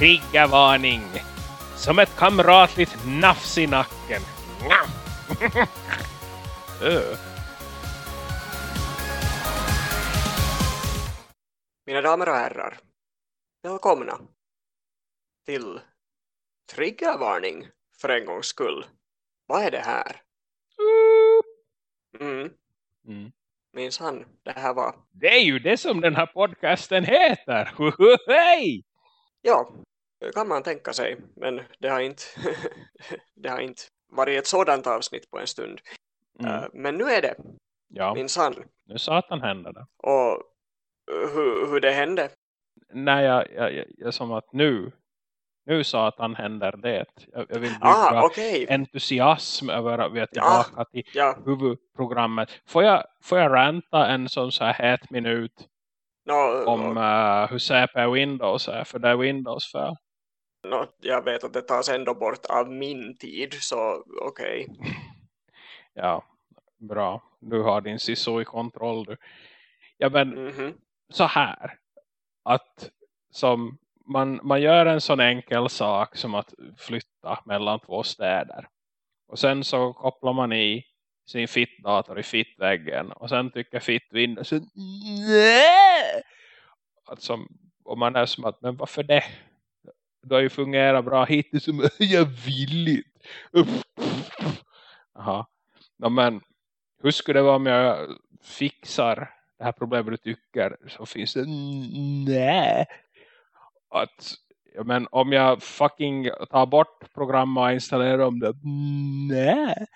triggervarning. Som ett kamratligt nafs i nacken. Mina damer och herrar, välkomna till triggervarning för en gångs skull. Vad är det här? Mm, Mm. minns han, det här var, Det är ju det som den här podcasten heter. Hej! ja, kan man tänka sig, men det har inte, det har inte varit ett sådant avsnitt på en stund. Mm. Eh, men nu är det, Ja, minns han, nu satan händer det. och hur, hur det hände. Nej, jag, jag, jag, som att nu, nu satan händer det. Jag, jag vill bygga Ah, okej, entusiasm över att vi är Ja. tillbaka till ja, huvudprogrammet. Får jag, får jag ranta en sån så här het minut no, om uh, hur CP Windows är? För det är Windows för. No, jag vet att det tas ändå bort av min tid, så okej. Ja, bra. Du har din SISO i kontroll. Du. Ja, men Mhm. så här. Att som man, man gör en sån enkel sak som att flytta mellan två städer. Och sen så kopplar man i sin fittdator i fittväggen. Och sen tycker fittvinden så nej! Att som, och man är som att, men varför det? Det har ju fungerat bra hittills som jag vill inte. Jaha. Ja, men hur skulle det vara om jag fixar det här problemet du tycker så finns det nej. Att ja, men om jag fucking tar bort program och installerar om det nej.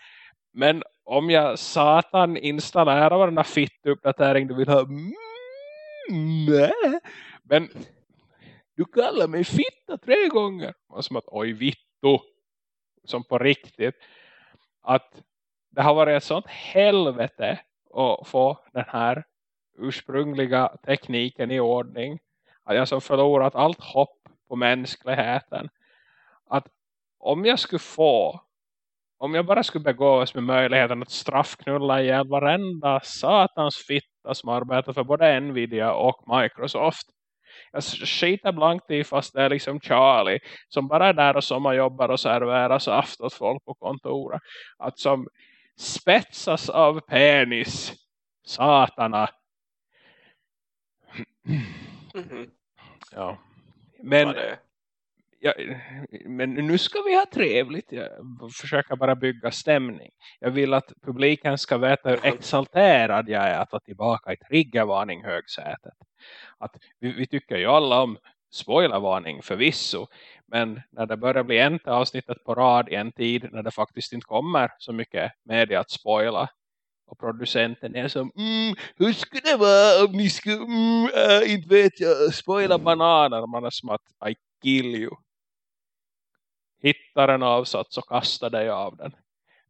Men om jag satan installerar varenda fitt-uppdatering du vill ha mm, nej. Men du kallar mig fitta tre gånger. Och som att oj vittu. Som på riktigt. Att det har varit ett sånt helvete att få den här ursprungliga tekniken i ordning. Att jag som förlorat allt hopp på mänskligheten. Att om jag skulle få om jag bara skulle begås med möjligheten att straffknulla ihjäl varenda satans fitta som arbetar för både Nvidia och Microsoft. Jag skiter blankt i fast det är liksom Charlie som bara är där och sommarjobbar och serverar saft åt folk på kontoret. Att som spetsas av penis. Satana. Mhm. Ja. Var Men? Ja, men nu ska vi ha trevligt. Jag försöker bara bygga stämning. Jag vill att publiken ska veta hur exalterad jag är att vara tillbaka i triggervarning högsätet. Att vi, vi tycker ju alla om spoilervarning förvisso. Men när det börjar bli en avsnittet på rad i en tid när det faktiskt inte kommer så mycket media att spoila. Och producenten är som, mm, hur skulle det vara om ni skulle, mm, äh, inte vet jag, spoila bananer. Man är som att, I kill you. Hittar en avsats och kastar dig av den.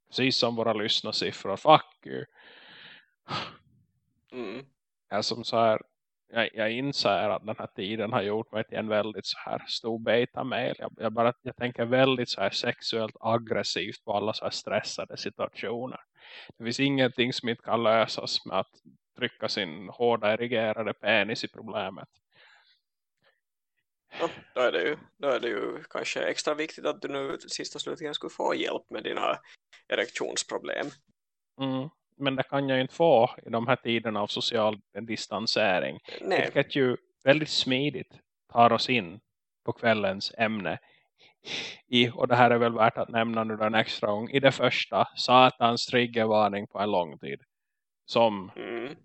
Precis som våra lyssnarsiffror. Fuck you. Mm. Jag som så här, jag, jag inser att den här tiden har gjort mig till en väldigt så här stor beta-mail. Jag, jag, bara, jag tänker väldigt så här sexuellt aggressivt på alla så här stressade situationer. Det finns ingenting som inte kan lösas med att trycka sin hårda erigerade penis i problemet. Ja, då, är det ju, då är det ju kanske extra viktigt att du nu sist och slutligen skulle få hjälp med dina erektionsproblem. Mm. Men det kan jag inte få i de här tiderna av social distansering. Nej, Vilket ju väldigt smidigt tar oss in på kvällens ämne. I, och det här är väl värt att nämna nu en extra gång. I det första, satans triggervarning på en lång tid. Som mm.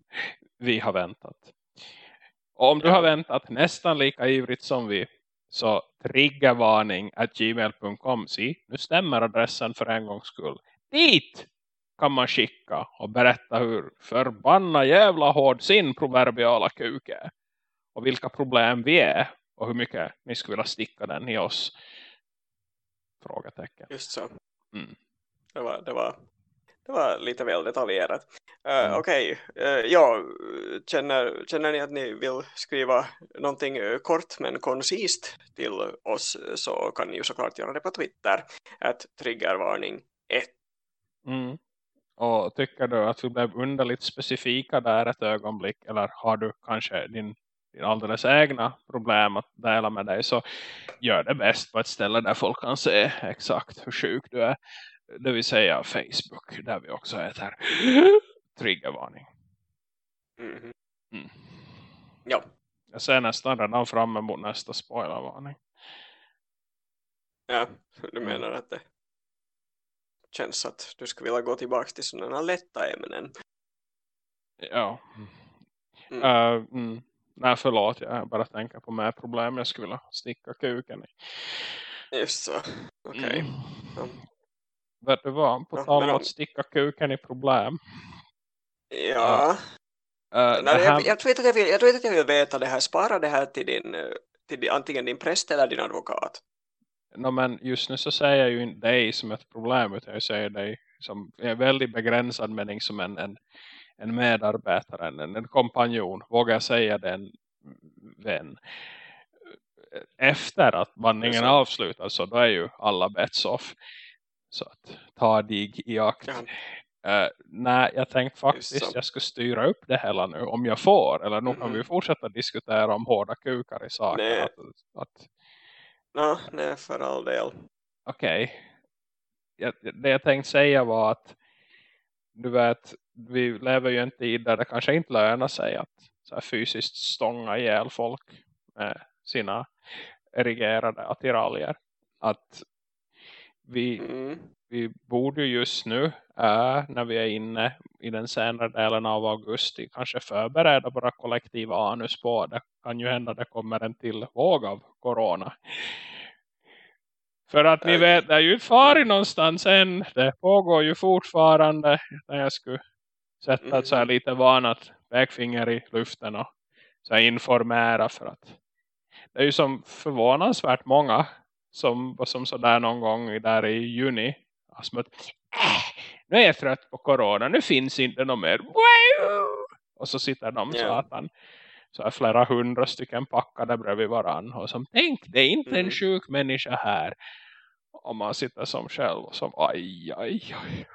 vi har väntat. Om du har väntat nästan lika ivrigt som vi. Så triggervarning at gmail.com. Nu stämmer adressen för en gångs skull. Dit kan man skicka och berätta hur förbanna jävla hård sin proverbiala kuk är. Och vilka problem vi är. Och hur mycket ni skulle vilja sticka den i oss. Frågetecken. just så. Mm. Det var, det var, det var lite väl detaljerat. Uh, Mm. Okej, eh, ja, känner, känner ni att ni vill skriva någonting eh, kort men koncist till oss så kan ni ju såklart göra det på Twitter. Att triggervarning 1. Mm. Och tycker du att vi blev underligt specifika där ett ögonblick? Eller har du kanske din din alldeles egna problem att dela med dig så gör det bäst på ett ställe där folk kan se exakt hur sjuk du är. Det vill säga Facebook där vi också heter triggervarning. Mhm. Mm. Ja, Jag ser nästan redan fram emot nästa spoilervarning. ja, du menar att det känns att du skulle vilja gå tillbaka till sådana lätta ämnen. Ja. Mm. Uh, mm. Nej förlåt, jag bara tänker på mer problem jag skulle vilja sticka kuken i. Just så, okej. Mm. Vet du vad? På Ja, tal om att sticka kuken i problem. Ja, Uh, Nej, här, jag, jag, tror inte jag, vill, jag tror inte att jag vill veta det här. Spara det här till din, eh, till antingen din präst eller din advokat. no, men just nu så säger jag ju inte dig som ett problem utan jag säger dig som en väldigt begränsad mening som en, en, en medarbetare, en, en kompanjon. Vågar jag säga det en vän. Efter att bandningen är Så. avslutad så då är ju alla bets off. Så att ta dig i akt. Ja. Uh, nej, jag tänkte faktiskt jag ska styra upp det hela nu om jag får. Eller nu kan vi fortsätta diskutera om hårda kukar i saker. Nej. Att, att, Nå, nej, för all del. Okej. Jag, det jag tänkte säga var att du vet, vi lever ju inte i där det kanske inte lönar sig att så här fysiskt stånga ihjäl folk med sina erigerade attiraljer. Att vi, Mm. vi borde ju just nu äh, när vi är inne i den senare delen av augusti kanske förbereda våra kollektiva anus på det. kan ju hända det kommer en till våg av corona. För att ni Äh, vet, det är ju farit någonstans än. Det pågår ju fortfarande. När jag skulle sätta ett så här Mhm. lite vanat vägfinger i luften och så informera för att det är ju som förvånansvärt många som var som sådär någon gång där i juni som att, äh, nu är jag trött på corona, nu finns inte något mer och så sitter de Ja. satan så är flera hundra stycken packade bredvid varann och som tänk, det är inte en Mm. sjuk människa här och man sitter som själv och som aj, aj, aj.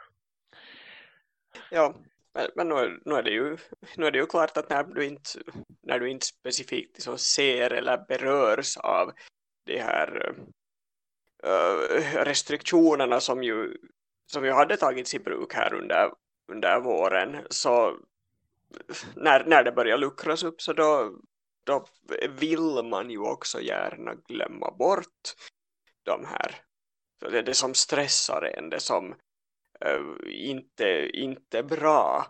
Ja, men, men nu, är, nu, är det ju, nu är det ju klart att när du inte, när du inte specifikt liksom ser eller berörs av de här eh, restriktionerna som ju, som ju hade tagits i bruk här under, under våren. Så när, när det börjar luckras upp så då, då vill man ju också gärna glömma bort de här. Så det det som stressar en, det som eh, inte, inte bra.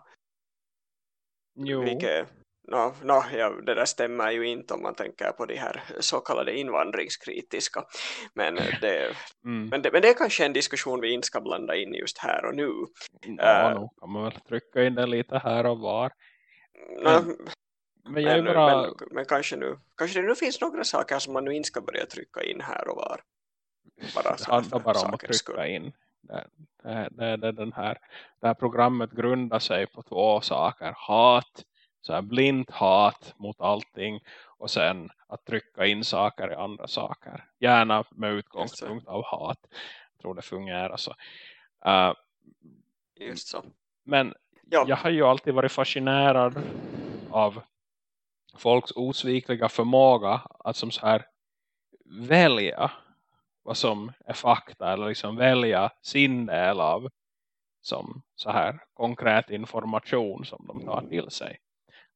Jo, vilket, no, no, ja, det där stämmer ju inte om man tänker på de här så kallade invandringskritiska men det, mm. men det, men det är kanske en diskussion vi inte ska blanda in just här och nu ja, äh. nu kan man väl trycka in det lite här och var no, men jag men, bara men, men kanske nu kanske det nu finns några saker som man nu inte ska börja trycka in här och var bara det handlar bara om att trycka skull. in det, det, det, det, den här, det här programmet grundar sig på två saker hat, så här blind hat mot allting och sen att trycka in saker i andra saker. Gärna med utgångspunkt av hat. Jag tror det fungerar så. Uh, just så. men ja, jag har ju alltid varit fascinerad av folks osvikliga förmåga att som så här välja vad som är fakta eller liksom välja sin del av som så här konkret information som de tar till sig.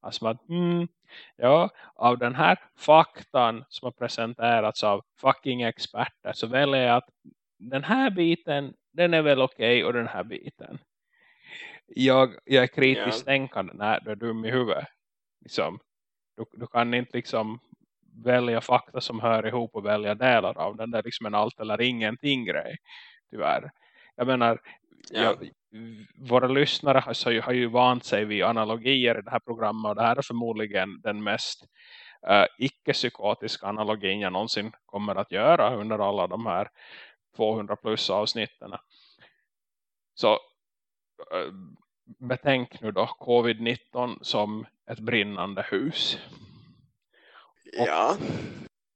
Alltså att, mm, ja, av den här faktan som har presenterats av fucking experter så väljer jag att den här biten, den är väl okej och den här biten. Jag, jag är kritiskt Ja. tänkande, nej du är dum i huvudet. Liksom, du, du kan inte liksom välja fakta som hör ihop och välja delar av den. Det är liksom en allt eller ingenting grej. Tyvärr. Jag menar, Ja. jag, våra lyssnare har, så, har ju vant sig vid analogier i det här programmet och det här är förmodligen den mest uh, icke-psykotiska analogin jag någonsin kommer att göra under alla de här 200 plus avsnitten. Så uh, betänk nu då covid-19 som ett brinnande hus. Och- ja,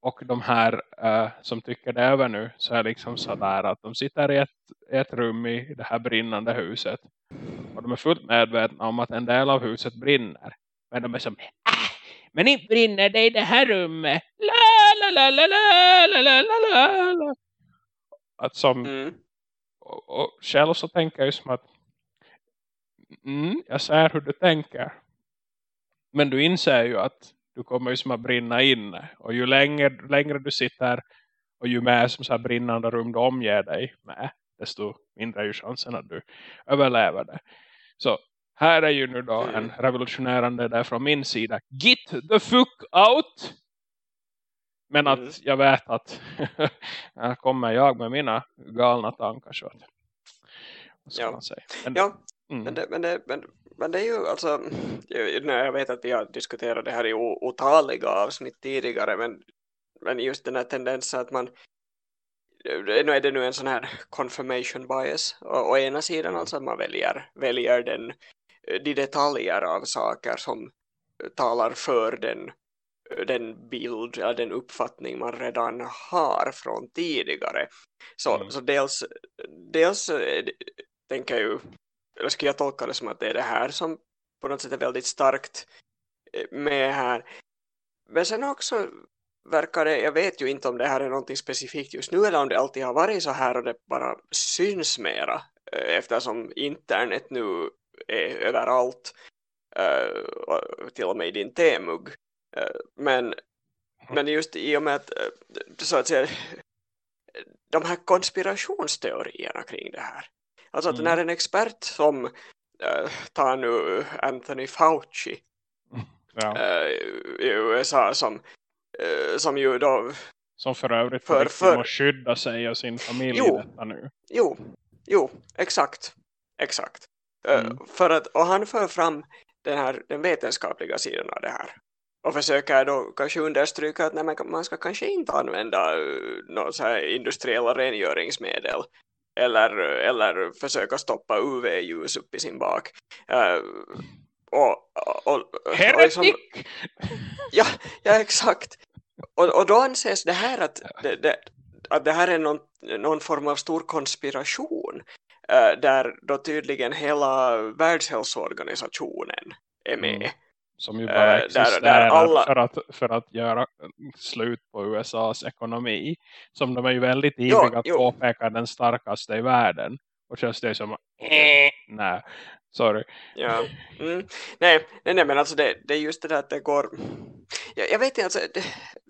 och de här uh, som tycker det över nu så är liksom sådär att de sitter i ett, ett rum i det här brinnande huset. Och de är fullt medvetna om att en del av huset brinner. Men de är som, ”Äh, men inte brinner det i det här rummet. La, la, la, la, la, la, la, la. Att som, mm. och, och själv så tänker jag som att, mm, jag ser hur du tänker. Men du inser ju att du kommer ju som att brinna inne. Och ju längre, längre du sitter och ju mer som så brinnande rum du omger dig med. Desto mindre är ju chansen att du överlever det. Så här är ju nu då Mm. en revolutionerande där från min sida. Get the fuck out! Men att Mm. jag vet att här kommer jag med mina galna tankar. Så att, vad ska Ja. man säga? Men, Ja, mm, Men det, men, det, men, men det är ju alltså, jag, jag vet att vi har diskuterat det här i otaliga avsnitt tidigare, men, men just den här tendensen att man, nu är det nu en sån här confirmation bias, å, å ena sidan alltså att man väljer, väljer den, de detaljer av saker som talar för den, den bild, ja, den uppfattning man redan har från tidigare. Så, Mm. så dels, dels eh, tänker jag ju eller skulle jag tolka det som att det är det här som på något sätt är väldigt starkt eh, med här. Men sen också verkar det, jag vet ju inte om det här är någonting specifikt just nu eller om det alltid har varit så här och det bara syns mera eh, eftersom internet nu är överallt eh, till och med i din temugg. Men, men just i och med att så att säga de här konspirationsteorierna kring det här. Alltså att Mm. när en expert som äh, tar nu Anthony Fauci ja. äh, i USA som, äh, som ju då, Som för övrigt för- för, att skydda sig och sin familj Jo. detta nu. jo, jo, exakt, exakt. Mm. för att, och han för fram den här den vetenskapliga sidan av det här. Och försöker då kanske understryka att nej, man, ska kanske inte använda här industriella rengöringsmedel. Eller, eller försöka stoppa UV-ljus upp i sin bak. Uh, och, och, och, och liksom-! Ja, ja exakt. Och, och då anses det här att det, det, att det här är någon, någon form av stor konspiration eh, där då tydligen hela världshälsoorganisationen är med. Mm. Som ju Eh, bara där- existerar där alla- för, att, för att göra slut på USAs ekonomi. Som de är ju väldigt ivriga att jo. påpeka den starkaste i världen. Och känns det som eh, nej, sorry. Ja. Mm. Nej, nej, nej, men alltså det, det är just det där att det går... Jag, jag vet inte, alltså, det,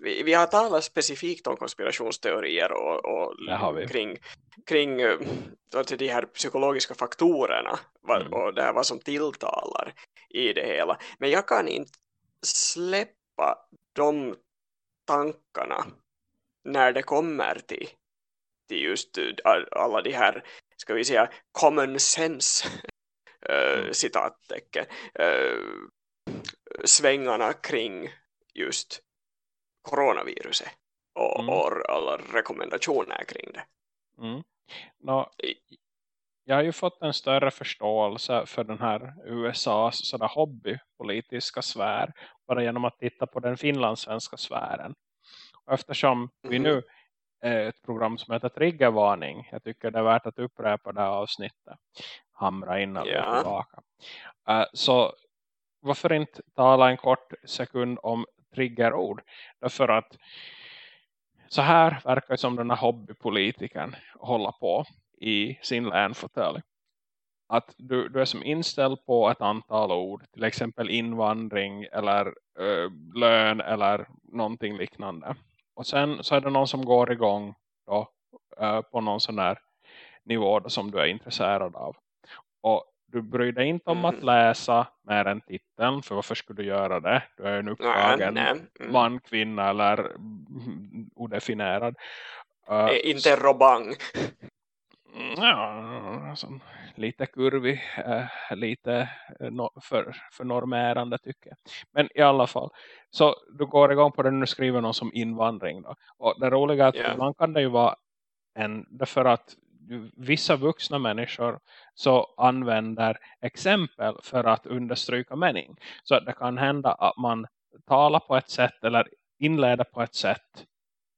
vi, vi har talat specifikt om konspirationsteorier och, och kring, kring eh, alltså, de här psykologiska faktorerna Mm. och det här vad som tilltalar i det hela. Men jag kan inte släppa de tankarna när det kommer till, till just eh, all- alla de här, ska vi säga, common sense eh, Mm. citattecken svängarna kring just coronaviruset och, Mm. och alla rekommendationer kring det. Mm. Nå, jag har ju fått en större förståelse för den här USAs sådär hobbypolitiska sfär bara genom att titta på den finlandssvenska sfären. Och eftersom vi Mhm. nu är ett program som heter Triggervarning, jag tycker det är värt att upprepa det här avsnittet. Hamra in är Ja. tillbaka. Eh, så varför inte tala en kort sekund om triggerord? Därför att så här verkar det som den här hobbypolitiken hålla på i sin länfåtölj. Att du, du är som inställd på ett antal ord. Till exempel invandring eller ö, lön eller någonting liknande. Och sen så är det någon som går igång då, ö, på någon sån här nivå då, som du är intresserad av. Och du bryr dig inte om att Mhm. läsa mer än titeln. För varför skulle du göra det? Du är en Nej, upptagen. Mm. man, kvinna eller mm, odefinierad. Eh, Inte robang. Mm, Ja, som lite kurvig, eh, lite no, för, för normerande tycker jag. Men i alla fall, så du går igång på den och skriver någon som invandring då. Och det roliga är att Ja. ibland kan det ju vara en, därför att vissa vuxna människor så använder exempel för att understryka mening. Så att det kan hända att man talar på ett sätt eller inleder på ett sätt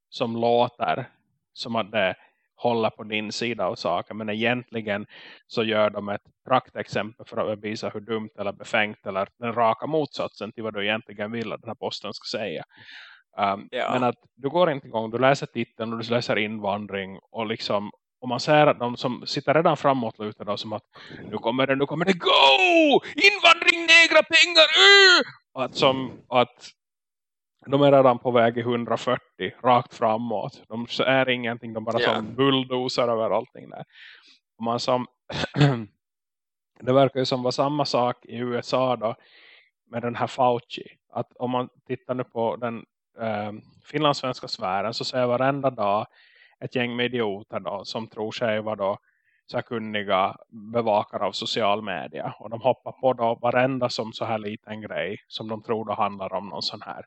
som låter som att det håller på din sida av saker. Men egentligen så gör de ett praktexempel för att visa hur dumt eller befängt eller den raka motsatsen till vad du egentligen vill att den här posten ska säga. Um, ja. Men att du går inte igång, du läser titeln och du läser invandring och liksom och man ser att de som sitter redan framåt lutade som att nu kommer det, nu kommer det, go! Invandring, negra pengar! Uh! Att, som, att de är redan på väg i 140 rakt framåt. De är ingenting, de bara yeah. som bulldozer över allting där. Och man som det verkar ju som var samma sak i USA då med den här Fauci. Att om man tittar nu på den eh, finlandssvenska sfären så ser jag varenda dag ett gäng med idioter då, som tror sig vara då så kunniga bevakare av social media. Och de hoppar på då varenda som så här liten grej som de tror då handlar om någon sån här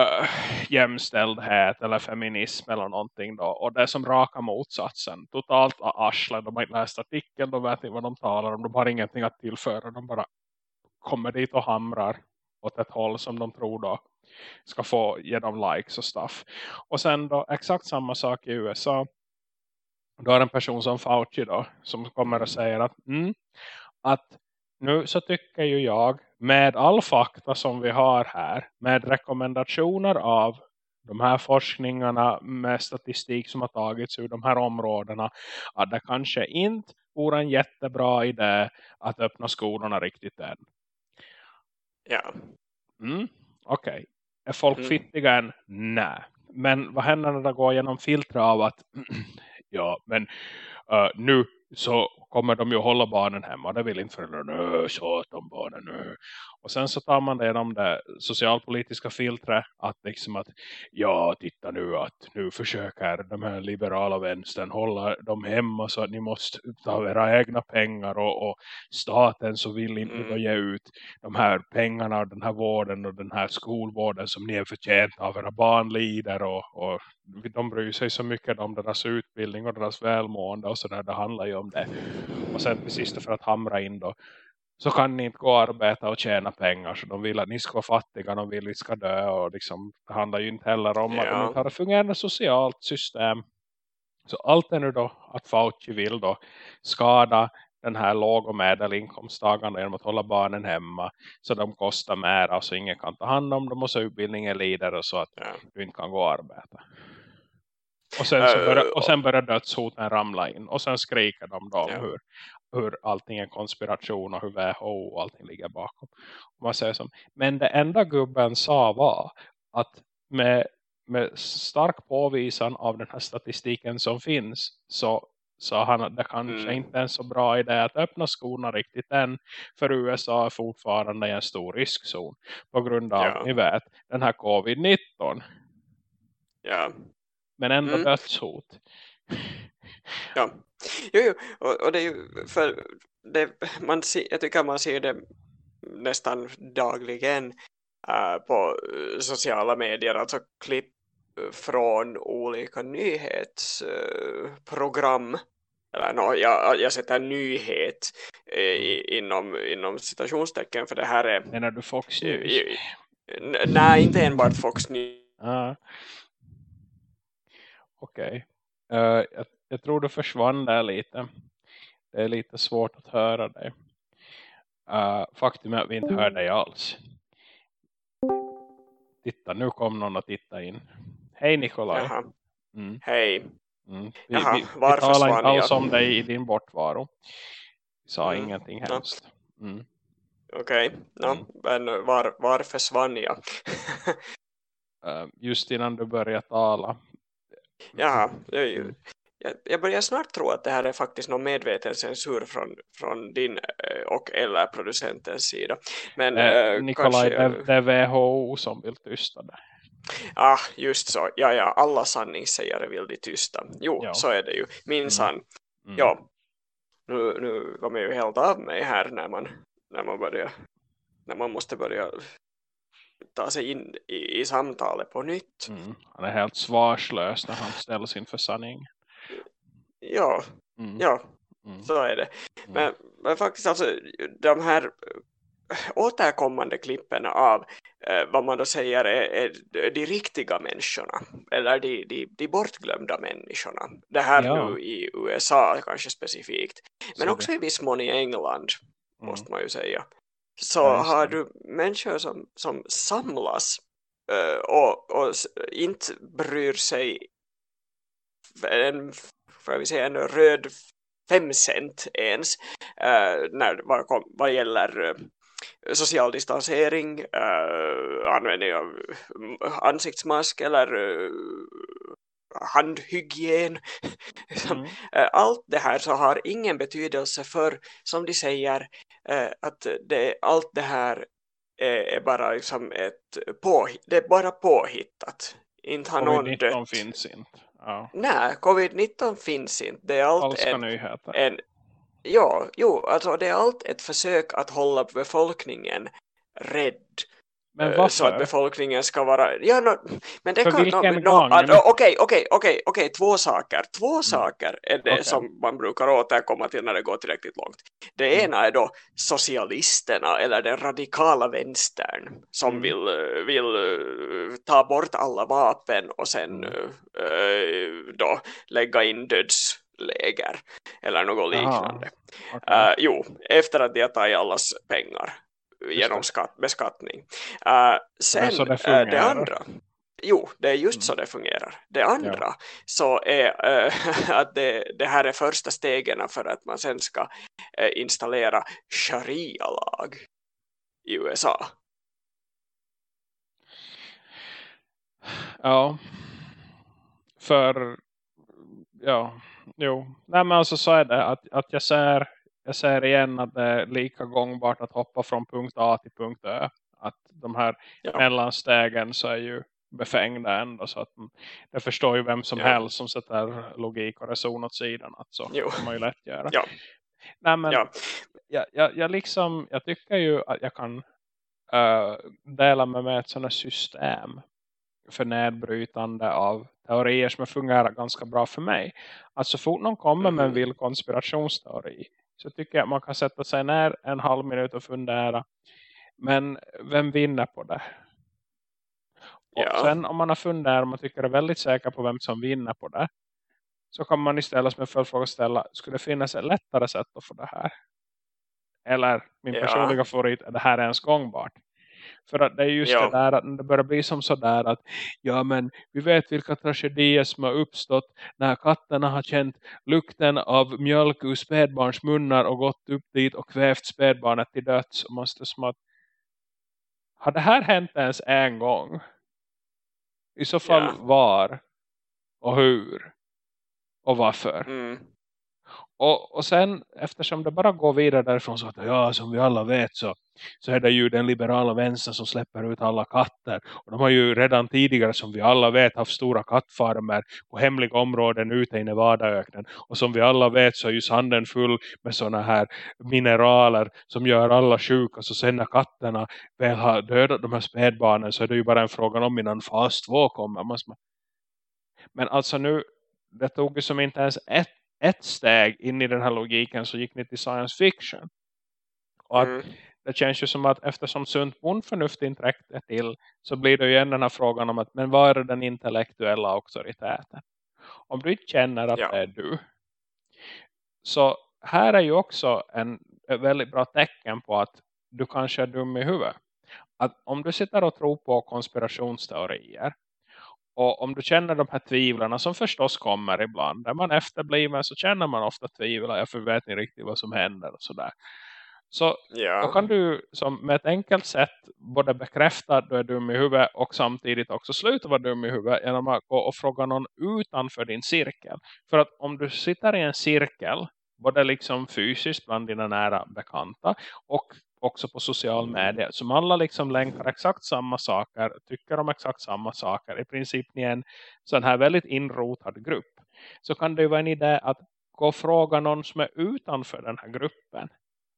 uh, jämställdhet eller feminism eller någonting då. Och det är som raka motsatsen. Totalt arslen, De har inte läst artikeln, de vet inte vad de talar om. De har ingenting att tillföra. De bara kommer dit och hamrar åt ett håll som de tror då ska få ge dem likes och stuff. Och sen då exakt samma sak i USA. Då är en person som Fauci då som kommer och säger att, mm, att nu så tycker ju jag med all fakta som vi har här med rekommendationer av de här forskningarna med statistik som har tagits ur de här områdena att det kanske inte vore en jättebra idé att öppna skolorna riktigt än. Ja. Mm, Okej. Okay. Är folk mm. fittiga än? Nej. Men vad händer när det går genom filter av att ja, men uh, nu så kommer de ju hålla barnen hemma. Det vill inte föräldrarna. Så om barnen. Nö. Och sen så tar man det genom det socialpolitiska filtret. Att liksom att ja titta nu att nu försöker de här liberala vänstern hålla dem hemma. Så att ni måste ta era egna pengar. Och, och staten så vill inte mm. ge ut de här pengarna och den här vården och den här skolvården som ni är förtjänt av. Era barn lider och, och de bryr sig så mycket om deras utbildning och deras välmående och sådär. Det handlar ju om det. Och sen till sist för att hamra in då så kan ni inte gå och arbeta och tjäna pengar. Så de vill att ni ska vara fattiga, de vill att ni ska dö. Och liksom, det handlar ju inte heller om ja. att de har ett fungerande socialt system. Så allt är nu då att Fauci vill då skada den här låg- och medelinkomsttagarna genom att hålla barnen hemma. Så de kostar mer så ingen kan ta hand om dem och så utbildningen lider och så att ja. du inte kan gå och arbeta. Och sen, så börjar, och sen börjar dödshoten ramla in. Och sen skriker de då ja. hur, hur allting är konspiration och hur WHO och allting ligger bakom. Och man säger som, men det enda gubben sa var att med, med stark påvisan av den här statistiken som finns så sa han att det kanske mm. inte är en så bra idé att öppna skolorna riktigt än. För USA är fortfarande en stor riskzon. På grund av, ja. ni vet, den här covid-19. Ja. Men ändå mm. dödshot. Ja, jo, jo. Och, och det är ju för det, man jag tycker man ser det nästan dagligen äh, på sociala medier, alltså klipp från olika nyhetsprogram äh, eller no, jag, jag sätter nyhet äh, inom, inom citationstecken för det här är Menar du Fox News? Nej, inte enbart Fox News. Ah. Okej. Okay. Uh, jag, jag, tror du försvann där lite. Det är lite svårt att höra dig. Uh, faktum är att vi inte hör dig alls. Titta, nu kom någon att titta in. Hej Nikolaj. Mm. Hej. Mm. Vi, Jaha, vi, vi talar inte alls om dig i din bortvaro. Vi sa mm. ingenting hemskt. Mm. Okej, okay. no, mm. men var, var försvann jag? uh, just innan du började tala Ja, jag, jag, jag börjar snart tro att det här är faktiskt någon medveten censur från, från din eh, och eller producentens sida. Men eh, eh Nikolaj, kanske, det, är WHO som vill tysta det. Ah, just så. Ja, ja, alla sanningssägare vill de tysta. Jo, ja. så är det ju. Minsann. Mm. Mm. Ja, nu, nu var man ju helt av mig här när man, när man börjar när man måste börja ta sig in i, i samtalet på nytt. Mm. Han är helt svarslös när han ställs inför sanning. Ja, mm. ja mm. så är det. Mm. Men, men faktiskt alltså de här återkommande klippen av eh, vad man då säger är, är de riktiga människorna eller de, de, de bortglömda människorna. Det här Ja. nu i USA kanske specifikt. Men Så också i viss mån i England Mm. måste man ju säga. Så Ja, har du människor som, som samlas eh, och, och inte bryr sig en, får vi säga, en röd fem cent ens eh, när, vad, kom, vad gäller eh, social distansering, användning av mm, ansiktsmask eller handhygien. Som, Mm. eh, Allt det här så har ingen betydelse för, som de säger, eh, att det, allt det här är, är bara liksom ett på, det är bara påhittat. Inte har någon Covid-19 dött. finns inte. Ja. Nej, covid-19 finns inte. Det är allt Falska en, nyheter. en ja, jo, alltså det är allt ett försök att hålla befolkningen rädd. Eh, Så att befolkningen ska vara... Ja, no, men det För kan... vilken no, gång? no, Okej, okej, okej, okej, två saker. Två saker är det Okej. som man brukar återkomma till när det går tillräckligt långt. Det Mm. ena är då socialisterna eller den radikala vänstern som Mm. vill, eh, vill eh, ta bort alla vapen och sen Mm. då lägga in dödsläger eller något liknande. Okej. Eh, jo, efter att de har tagit allas pengar genom det. skatt, beskattning. Uh, sen så det eh, fungerar. det andra, jo, det är just Mm. så det fungerar. Det andra så är eh, att det, det här är första stegen för att man sen ska eh, installera sharia-lag i USA. Ja. För ja, jo. Nej men alltså så är det att, att jag ser jag ser igen att det är lika gångbart att hoppa från punkt A till punkt Ö. Att de här Ja. mellanstegen så är ju befängda ändå så att det förstår ju vem som Ja. helst som sätter logik och reson åt sidan att så Jo. kan man ju lätt göra. Ja. Nej men Ja. jag, jag, jag liksom jag tycker ju att jag kan eh, dela med mig ett sådant system för nedbrytande av teorier som fungerar ganska bra för mig. Att så fort någon kommer med en Mhm. vild konspirationsteori så tycker jag att man kan sätta sig ner en halv minut och fundera. Men vem vinner på det? Och Ja. sen om man har funderat och man tycker är väldigt säker på vem som vinner på det. Så kan man istället som en följdfråga ställa. Skulle det finnas ett lättare sätt att få det här? Eller min Ja. personliga favorit. Är det här ens gångbart? För att det är just Ja. det där att det börjar bli som sådär att ja men vi vet vilka tragedier som har uppstått när katterna har känt lukten av mjölk ur spädbarns munnar och gått upp dit och kvävt spädbarnet till döds. Och måste som att har det här hänt ens en gång? I så fall Ja. var och hur och varför? Mm. Och, och sen eftersom det bara går vidare därifrån så att ja som vi alla vet så, så är det ju den liberala vänstern som släpper ut alla katter. Och de har ju redan tidigare som vi alla vet haft stora kattfarmer på hemliga områden ute i Nevadaöknen. Och som vi alla vet så är ju sanden full med sådana här mineraler som gör alla sjuka. Så sen när katterna väl har dödat de här spädbarnen så är det ju bara en fråga om innan fas 2 kommer. Men alltså nu, det tog ju som inte ens ett ett steg in i den här logiken så gick ni till science fiction. Och att Mm. det känns ju som att eftersom sunt bondförnuft inte räckte till så blir det ju igen den här frågan om att men vad är den intellektuella auktoriteten? Om du inte känner att Ja. det är du. Så här är ju också en väldigt bra tecken på att du kanske är dum i huvudet. Att om du sitter och tror på konspirationsteorier och om du känner de här tvivlarna som förstås kommer ibland. Där man efterbliven så känner man ofta tvivel. Jag för vet inte riktigt vad som händer och sådär. Så Ja. då kan du som med ett enkelt sätt både bekräfta att du är dum i huvudet och samtidigt också sluta vara dum i huvudet genom att gå och fråga någon utanför din cirkel. För att om du sitter i en cirkel, både liksom fysiskt bland dina nära bekanta och också på social media, som alla liksom länkar exakt samma saker, tycker om exakt samma saker. I princip ni är en sån här väldigt inrotad grupp. Så kan det ju vara en idé att gå och fråga någon som är utanför den här gruppen.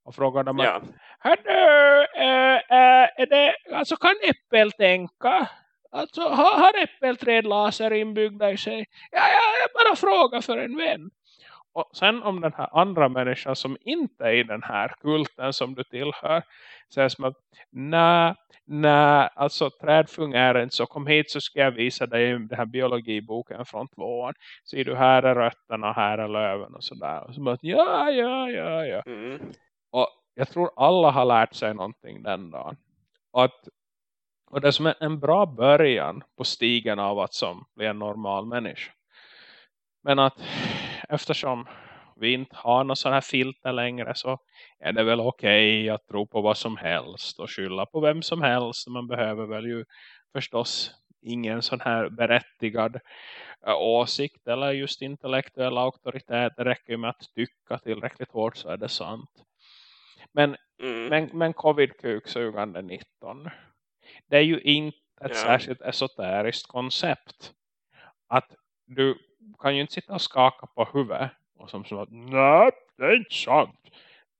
Och fråga dem att Ja. Hörru, äh, äh, är det, alltså kan Äppel tänka? Alltså har, har Äppelträd laser inbyggda i sig? Ja, ja, jag bara frågar för en vän. Och sen om den här andra människan som inte är i den här kulten som du tillhör säger som att nej, nej, alltså träd fungerar inte så kom hit så ska jag visa dig den här biologiboken från tvåan. Ser du här är rötterna, här är löven och sådär. Och så att ja, ja, ja, ja. Mm. Och jag tror alla har lärt sig någonting den dagen. Och, att, och det är som en bra början på stigen av att som bli en normal människa. Men att eftersom vi inte har någon sån här filter längre så är det väl okej okay att tro på vad som helst och skylla på vem som helst. Man behöver väl ju förstås ingen sån här berättigad äh, åsikt eller just intellektuell auktoritet. Det räcker med att tycka tillräckligt hårt så är det sant. Men, Mm. men, men covid-kuksugande 19 det är ju inte ett Ja. särskilt esoteriskt koncept. Att du kan ju inte sitta och skaka på huvudet och som, som att nej, det är inte sant.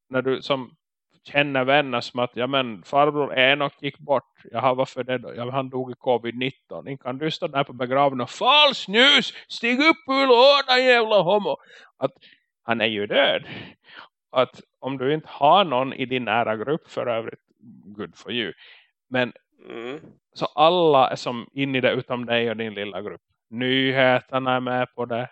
När du som känner vänner som att ja men farbror Enoch gick bort. Jaha varför det då? Ja, han dog i covid-19. Inte kan du stå där på begravningen och falsk news! Stig upp ur lådan jävla homo! Att han är ju död. Att om du inte har någon i din nära grupp för övrigt, good for you. Men Mm. så alla är som in i det utom dig och din lilla grupp. Nyheterna är med på det.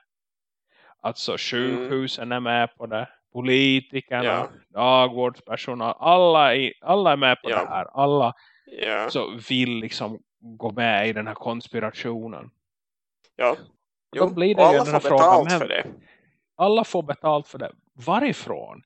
Alltså sjukhusen är med på det. Politikerna, Ja. dagvårdspersonal. Alla, är- alla är med på Ja. det här. Alla Ja. så vill liksom gå med i den här konspirationen. ja. Då blir det alla får frågan, betalt för det. Alla får betalt för det. Varifrån?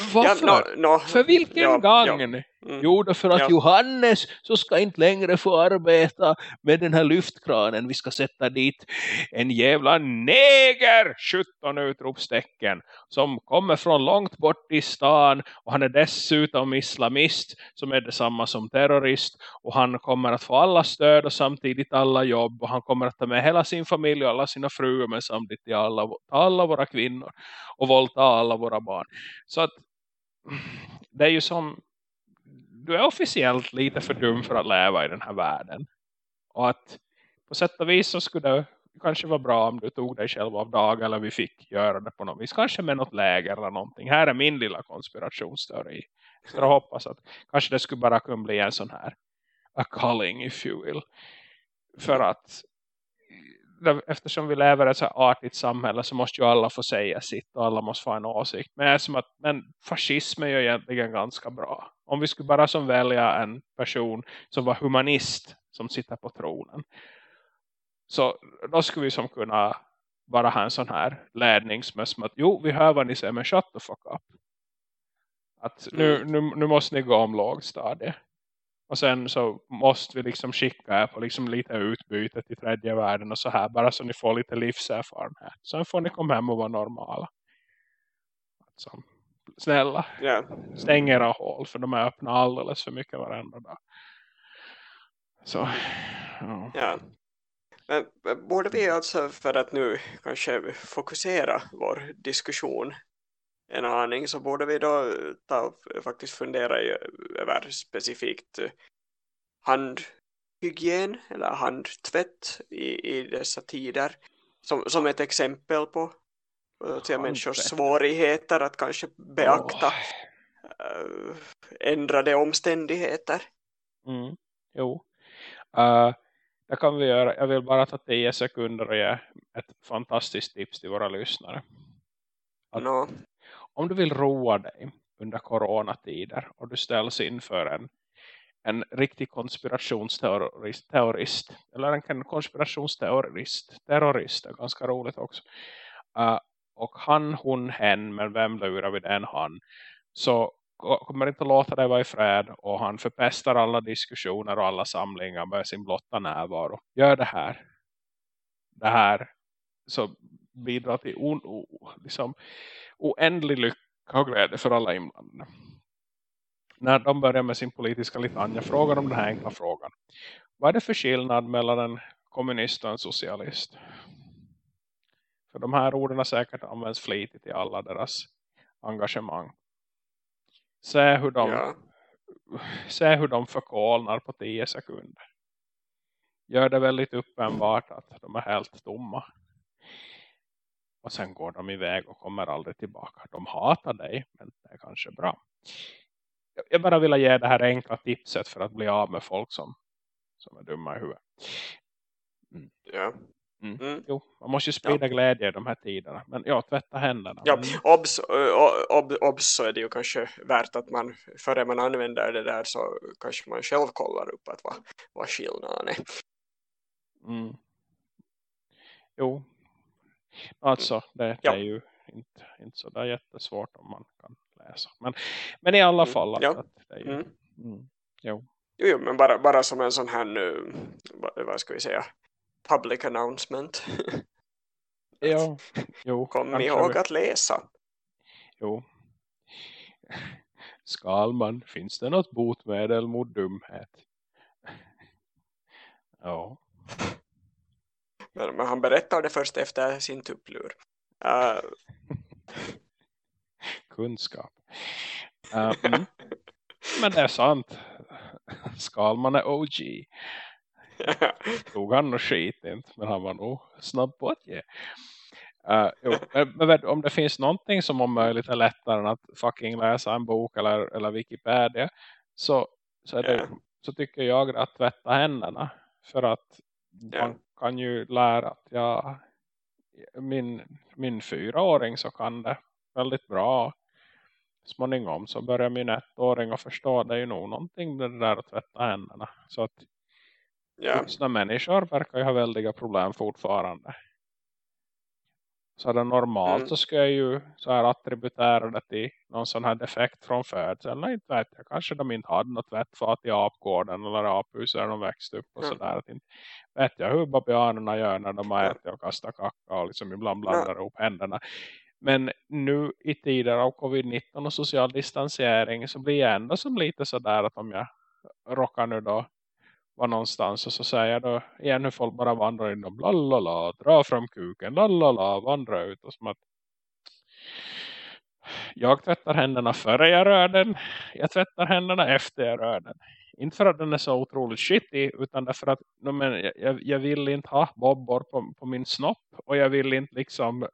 Ja, Varför? nå- nå- för vilken ja, gång? Mm. Jo, för att Ja. Johannes så ska inte längre få arbeta med den här lyftkranen. Vi ska sätta dit en jävla neger, 17 utropstecken, som kommer från långt bort i stan och han är dessutom islamist som är detsamma som terrorist och han kommer att få alla stöd och samtidigt alla jobb och han kommer att ta med hela sin familj och alla sina fruar men samtidigt alla, alla våra kvinnor och våldta alla våra barn. Så att det är ju som du är officiellt lite för dum för att leva i den här världen. Och att på sätt och vis så skulle det kanske vara bra om du tog dig själv av dag eller vi fick göra det på något vis. Kanske med något läger eller någonting. Här är min lilla konspirationsteori. Så jag hoppas att kanske det skulle bara kunna bli en sån här a calling if you will. För att eftersom vi lever i ett så här artigt samhälle så måste ju alla få säga sitt och alla måste få en åsikt. Men, som att, men fascism är ju egentligen ganska bra. Om vi skulle bara som välja en person som var humanist som sitter på tronen. Så då skulle vi som kunna bara ha en sån här ledning som är som att jo, vi hör vad ni säger men shut the fuck up. Att nu, nu, nu måste ni gå om lågstadie. Och sen så måste vi liksom skicka er på liksom lite utbyte till tredje världen och så här. Bara så ni får lite livserfarenhet. Sen får ni komma hem och vara normala. Alltså, snälla, Ja. stäng era hål. För de är öppna alldeles för mycket varenda dag. Så, ja. Ja. Men borde vi alltså för att nu kanske fokusera vår diskussion en aning så borde vi då ta faktiskt fundera över specifikt eh, handhygien eller handtvätt i, i dessa tider som, som ett exempel på till människors svårigheter att kanske beakta Åh. eh, ändrade omständigheter. Mm, jo. Uh, det kan vi göra. Jag vill bara ta 10 sekunder och ge ett fantastiskt tips till våra lyssnare. Att- Nå, Om du vill roa dig under coronatider och du ställs inför en, en riktig konspirationsteorist teorist, eller en konspirationsteorist terrorist är ganska roligt också. Uh, och han, hon, hen, men vem lurar vid en han så kommer inte att låta dig vara i fred och han förpestar alla diskussioner och alla samlingar med sin blotta närvaro. Gör det här. Det här så bidrar till o, o, liksom, oändlig lycka och glädje för alla inblandade. När de börjar med sin politiska litania frågar de den här enkla frågan. Vad är det för skillnad mellan en kommunist och en socialist? För de här orden har säkert används flitigt i alla deras engagemang. Se hur de, ja. se hur de förkolnar på 10 sekunder. Gör det väldigt uppenbart att de är helt tomma. och sen går de iväg och kommer aldrig tillbaka. De hatar dig men det är kanske bra. Jag bara vill ge det här enkla tipset för att bli av med folk som, som är dumma i huvudet. Mm. Ja. Mm. Mm. Jo, man måste ju sprida ja. glädje i de här tiderna. Men ja, tvätta händerna. Ja, obs, ob, obs så är det ju kanske värt att man före man använder det där så kanske man själv kollar upp att vad, vad skillnaden är. Mm. Jo, alltså det, ja. det är ju inte, inte så där jättesvårt om man kan läsa. Men, men i alla mm. fall att, ja. att det är ju, mm. mm. jo. Jo, jo, men bara, bara som en sån här nu, vad ska vi säga, public announcement. ja, jo. Kom ihåg vi... att läsa. Jo. Skalman, finns det något botmedel mot dumhet? ja. Men, men, han berättar det först efter sin tupplur. Uh... Kunskap. Uh, mm. Men det är sant. Skalman är OG. Tog han och skit inte. Men han var nog snabb på att ge. Uh, jo, men om det finns någonting som om möjligt är lättare än att fucking läsa en bok eller, eller Wikipedia så, så, det, yeah. så tycker jag att tvätta händerna för att yeah. man kan ju lära att jag, min, min fyraåring så kan det väldigt bra småningom så börjar min ettåring att förstå det är ju nog någonting med det där att tvätta händerna så att Yeah. Vuxna människor verkar ju ha väldiga problem fortfarande. Så är det normalt mm. så ska jag ju så här attributera det till någon sån här defekt från födseln. Eller inte vet jag. Kanske de inte hade något tvättfat i apgården eller aphuset där de växte upp och mm. sådär. Vet jag hur babianerna gör när de har ätit och kastat kacka och liksom ibland blandar mm. ihop händerna. Men nu i tider av covid-19 och social distansering så blir jag ändå som lite sådär att om jag råkar nu då var någonstans. Och så säger jag då igen hur folk bara vandrar in och lalala, dra fram kuken, lalala, vandra ut. Och som att jag tvättar händerna före jag rör den, jag tvättar händerna efter jag rör den. Inte för att den är så otroligt shitty utan därför att no, men, jag, jag vill inte ha bobbor på, på min snopp. Och jag vill inte liksom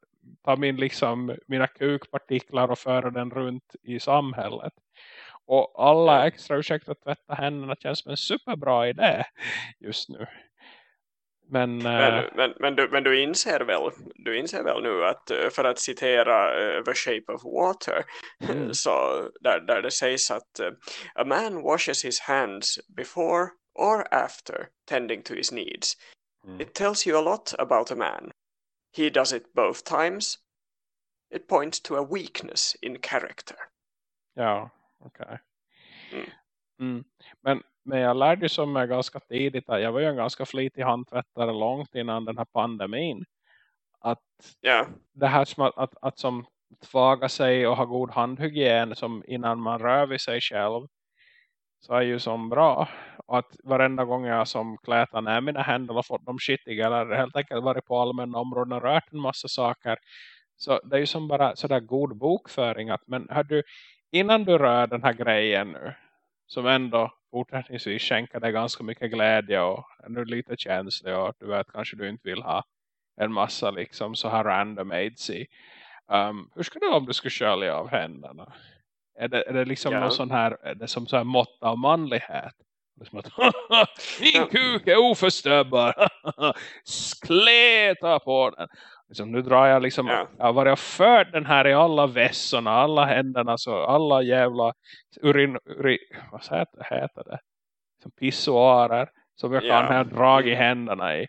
ta min, liksom, mina kukpartiklar och föra den runt i samhället. Och alla extra ursäkter att tvätta händerna känns som en superbra idé just nu. Men, men, äh... men, men, du, men du inser väl du inser väl nu att eh, för att citera uh, The Shape of Water mm. så där, där det sägs att uh, a man washes his hands before or after tending to his needs. Mm. It tells you a lot about a man. He does it both times. It points to a weakness in character. Ja. Okay. Mm. Mm. Men, men jag lärde som mig ganska tidigt att jag var ju en ganska flitig handtvättare långt innan den här pandemin. Att yeah. det här som att, att, att som tvaga sig och ha god handhygien som innan man rör vid sig själv så är ju som bra. Och att varenda gång jag som klätar ner mina händer och fått dem skitiga eller helt enkelt varit på allmänna områden och rört en massa saker. Så det är ju som bara sådär god bokföring att men har du innan du rör den här grejen nu som ändå fortsättningsvis skänker dig ganska mycket glädje och är lite känslig och du vet kanske du inte vill ha en massa liksom så här random aids i. Um, hur ska du om du skulle skölja av händerna? Är det, är det liksom ja. någon sån här, är det som så här mått av manlighet? Liksom att, min kuk är oförstörbar. Skleta på den liksom, nu drar jag liksom, ja. jag har varit fört den här i alla vässorna, alla händerna, så alla jävla urin, urin vad heter, heter det? Som pissoarer som jag kan ha drag i händerna i.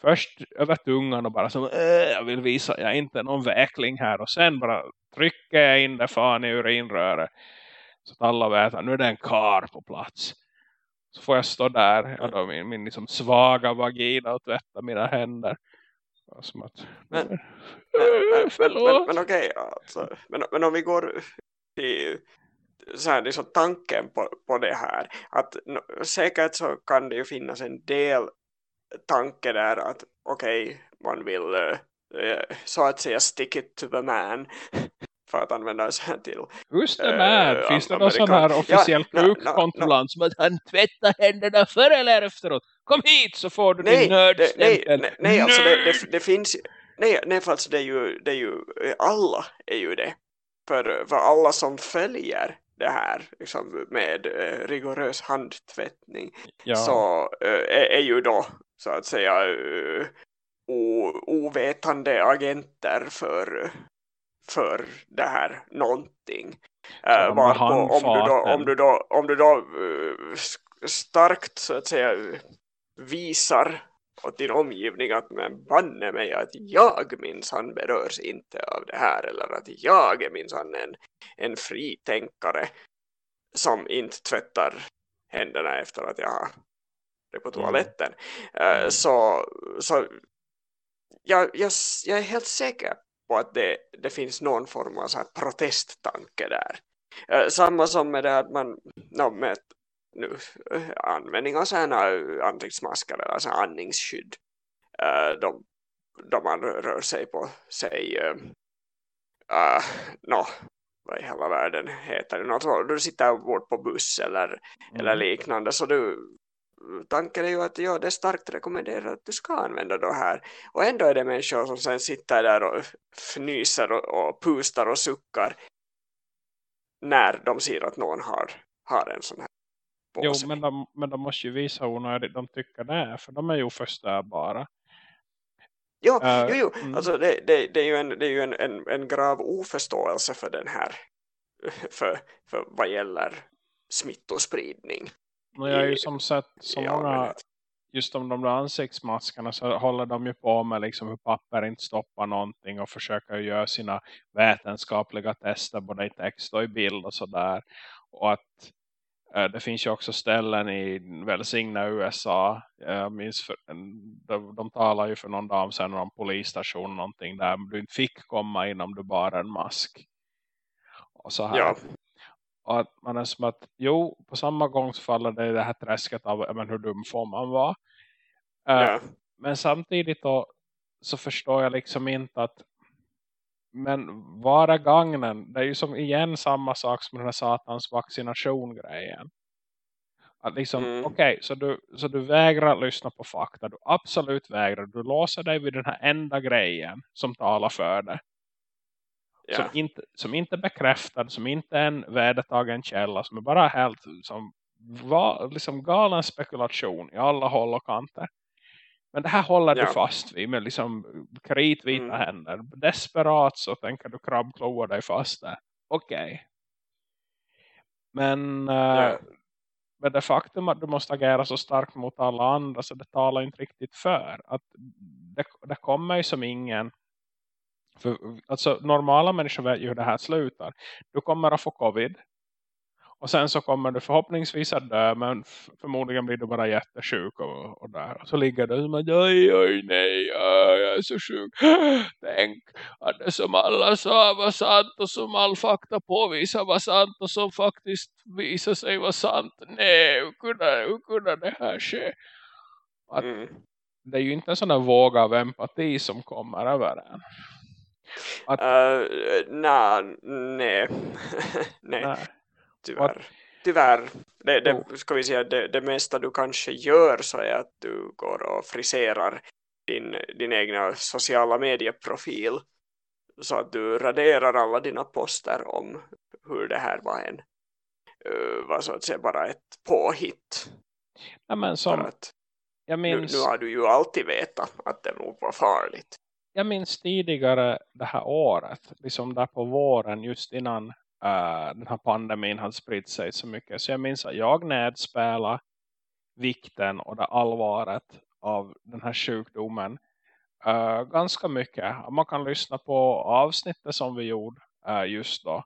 Först över tungan och bara som, äh, jag vill visa jag är inte någon väkling här. Och sen bara trycker jag in det fan i urinröret. Så att alla vet att nu är det en kar på plats. Så får jag stå där, ja, då, min, min liksom svaga vagina och tvätta mina händer. Som att, men, men, men, men, men okej, alltså, men, men om vi går till så här, liksom tanken på, på det här. Att säkert så kan det ju finnas en del tanke där att okej, okay, man vill uh, så att säga stick it to the man för att använda så här till. Just det, man. Äh, Finns det någon sån här officiell ja, kukkontrollant no, no, som att han tvättar händerna före eller efteråt? Kom hit så får du nej, din nördstämpel. Nej, nej, nej alltså det, det, det, finns nej, nej för alltså det är ju, det är ju alla är ju det. För, för alla som följer det här liksom, med eh, rigorös handtvättning Ja, så eh, är, är ju då så att säga eh, o, ovetande agenter för, för det här någonting. Eh, varpå om du då, om du då, om du då eh, starkt så att säga visar åt din omgivning att men banne mig att jag minsann berörs inte av det här eller att jag är minsann en, en fritänkare som inte tvättar händerna efter att jag har det på Mm. toaletten. Eh, Mm. Så, så jag, jag, jag är helt säker på att det, det finns någon form av så protesttanke där. Eh, Samma som med det att man no, med nu, eh, användning av sådana ansiktsmasker eller så här andningsskydd. Eh, då, då man rör sig på sig uh, uh, no, vad i hela världen heter det? Något, du sitter bort på buss eller, eller mm. liknande så du tanken är ju att ja, det är starkt rekommenderat att du ska använda det här. Och ändå är det människor som sen sitter där och fnyser och, och pustar och suckar när de ser att någon har, har en sån här Jo, sig. men de, men de måste ju visa hur onödigt de tycker det är. För de är ju förstörbara. Jo, Eh, jo, jo. mm. Alltså det, det, det är ju, en, det är ju en, en, en grav oförståelse för den här för, för vad gäller smittospridning Och jag har ju som sett så i många, just om de där ansiktsmaskerna så håller de ju på med liksom hur papper inte stoppar någonting och försöker göra sina vetenskapliga tester både i text och i bild och sådär. Och att det finns ju också ställen i välsigna USA, jag minns för, de, de talar ju för någon dag sedan om polisstation någonting där du inte fick komma in om du bara en mask. Och så här. Ja, Och att man är som att, jo, på samma gång så faller det i det här träsket av men hur dum får man vara. Eh, ja, Men samtidigt då, så förstår jag liksom inte att men var är gagnen? Det är ju som igen samma sak som den här satans vaccination-grejen. Att liksom, Mm. okej, så, du, så du vägrar lyssna på fakta. Du absolut vägrar. Du låser dig vid den här enda grejen som talar för det. ja. som, inte, som inte är bekräftad, som inte är en vedertagen källa, som är bara helt som va, liksom galen spekulation i alla håll och kanter. Men det här håller Ja. du fast vid med liksom kritvita Mm. händer. Desperat så tänker du krabbkloa dig fast där. Okej. Men, eh, Ja. men det faktum att du måste agera så starkt mot alla andra så det talar inte riktigt för. Att det, det kommer ju som ingen för, alltså normala människor vet ju hur det här slutar. Du kommer att få covid. Och sen så kommer du förhoppningsvis att dö. Men förmodligen blir du bara jättesjuk. Och, och där. Och så ligger du som att oj oj nej. ja, Jag är så sjuk. Tänk att det som alla sa var sant. Och som all fakta påvisar var sant. Och som faktiskt visar sig vara sant. Nej hur kunde, hur kunde det här ske? att- Mm. Det är ju inte en sån där våg av empati som kommer över en. Att- Uh, nej. nej, Nej. Tyvärr. Tyvärr. Det, det, ska vi säga, det, det mesta du kanske gör så är att du går och friserar din, din egna sociala medieprofil så att du raderar alla dina poster om hur det här var en uh, var så att säga bara ett påhitt. Ja, men som, att jag, nu, minns, nu har du ju alltid vetat att det nog var farligt. jag minns tidigare det här året, liksom där på våren just innan eh, den här pandemin hade spritt sig så mycket. Så jag minns att jag nedspelade vikten och det allvaret av den här sjukdomen eh, ganska mycket. Man kan lyssna på avsnittet som vi gjorde eh, just då.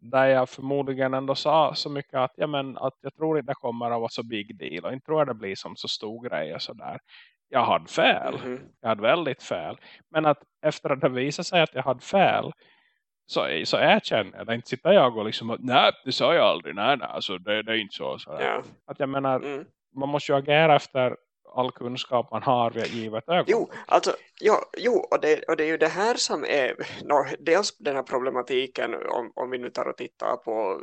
Där jag förmodligen ändå sa så mycket att, ja, men, att jag tror inte det kommer att vara så big deal. Och inte tror jag det blir som så stor grej och sådär. Jag hade fel. Mhm. Jag hade väldigt fel. Men att efter att det visade sig att jag hade fel så, så erkänner det. Inte sitter jag och liksom nej, det sa jag aldrig. Nej, nej, alltså, det, det är inte så. så Ja. Att jag menar, Mm. man måste ju agera efter all kunskap man har vid givet ögon. Jo, alltså, jo, jo och, det, och det är ju det här som är no, dels den här problematiken om, om vi nu tar och tittar på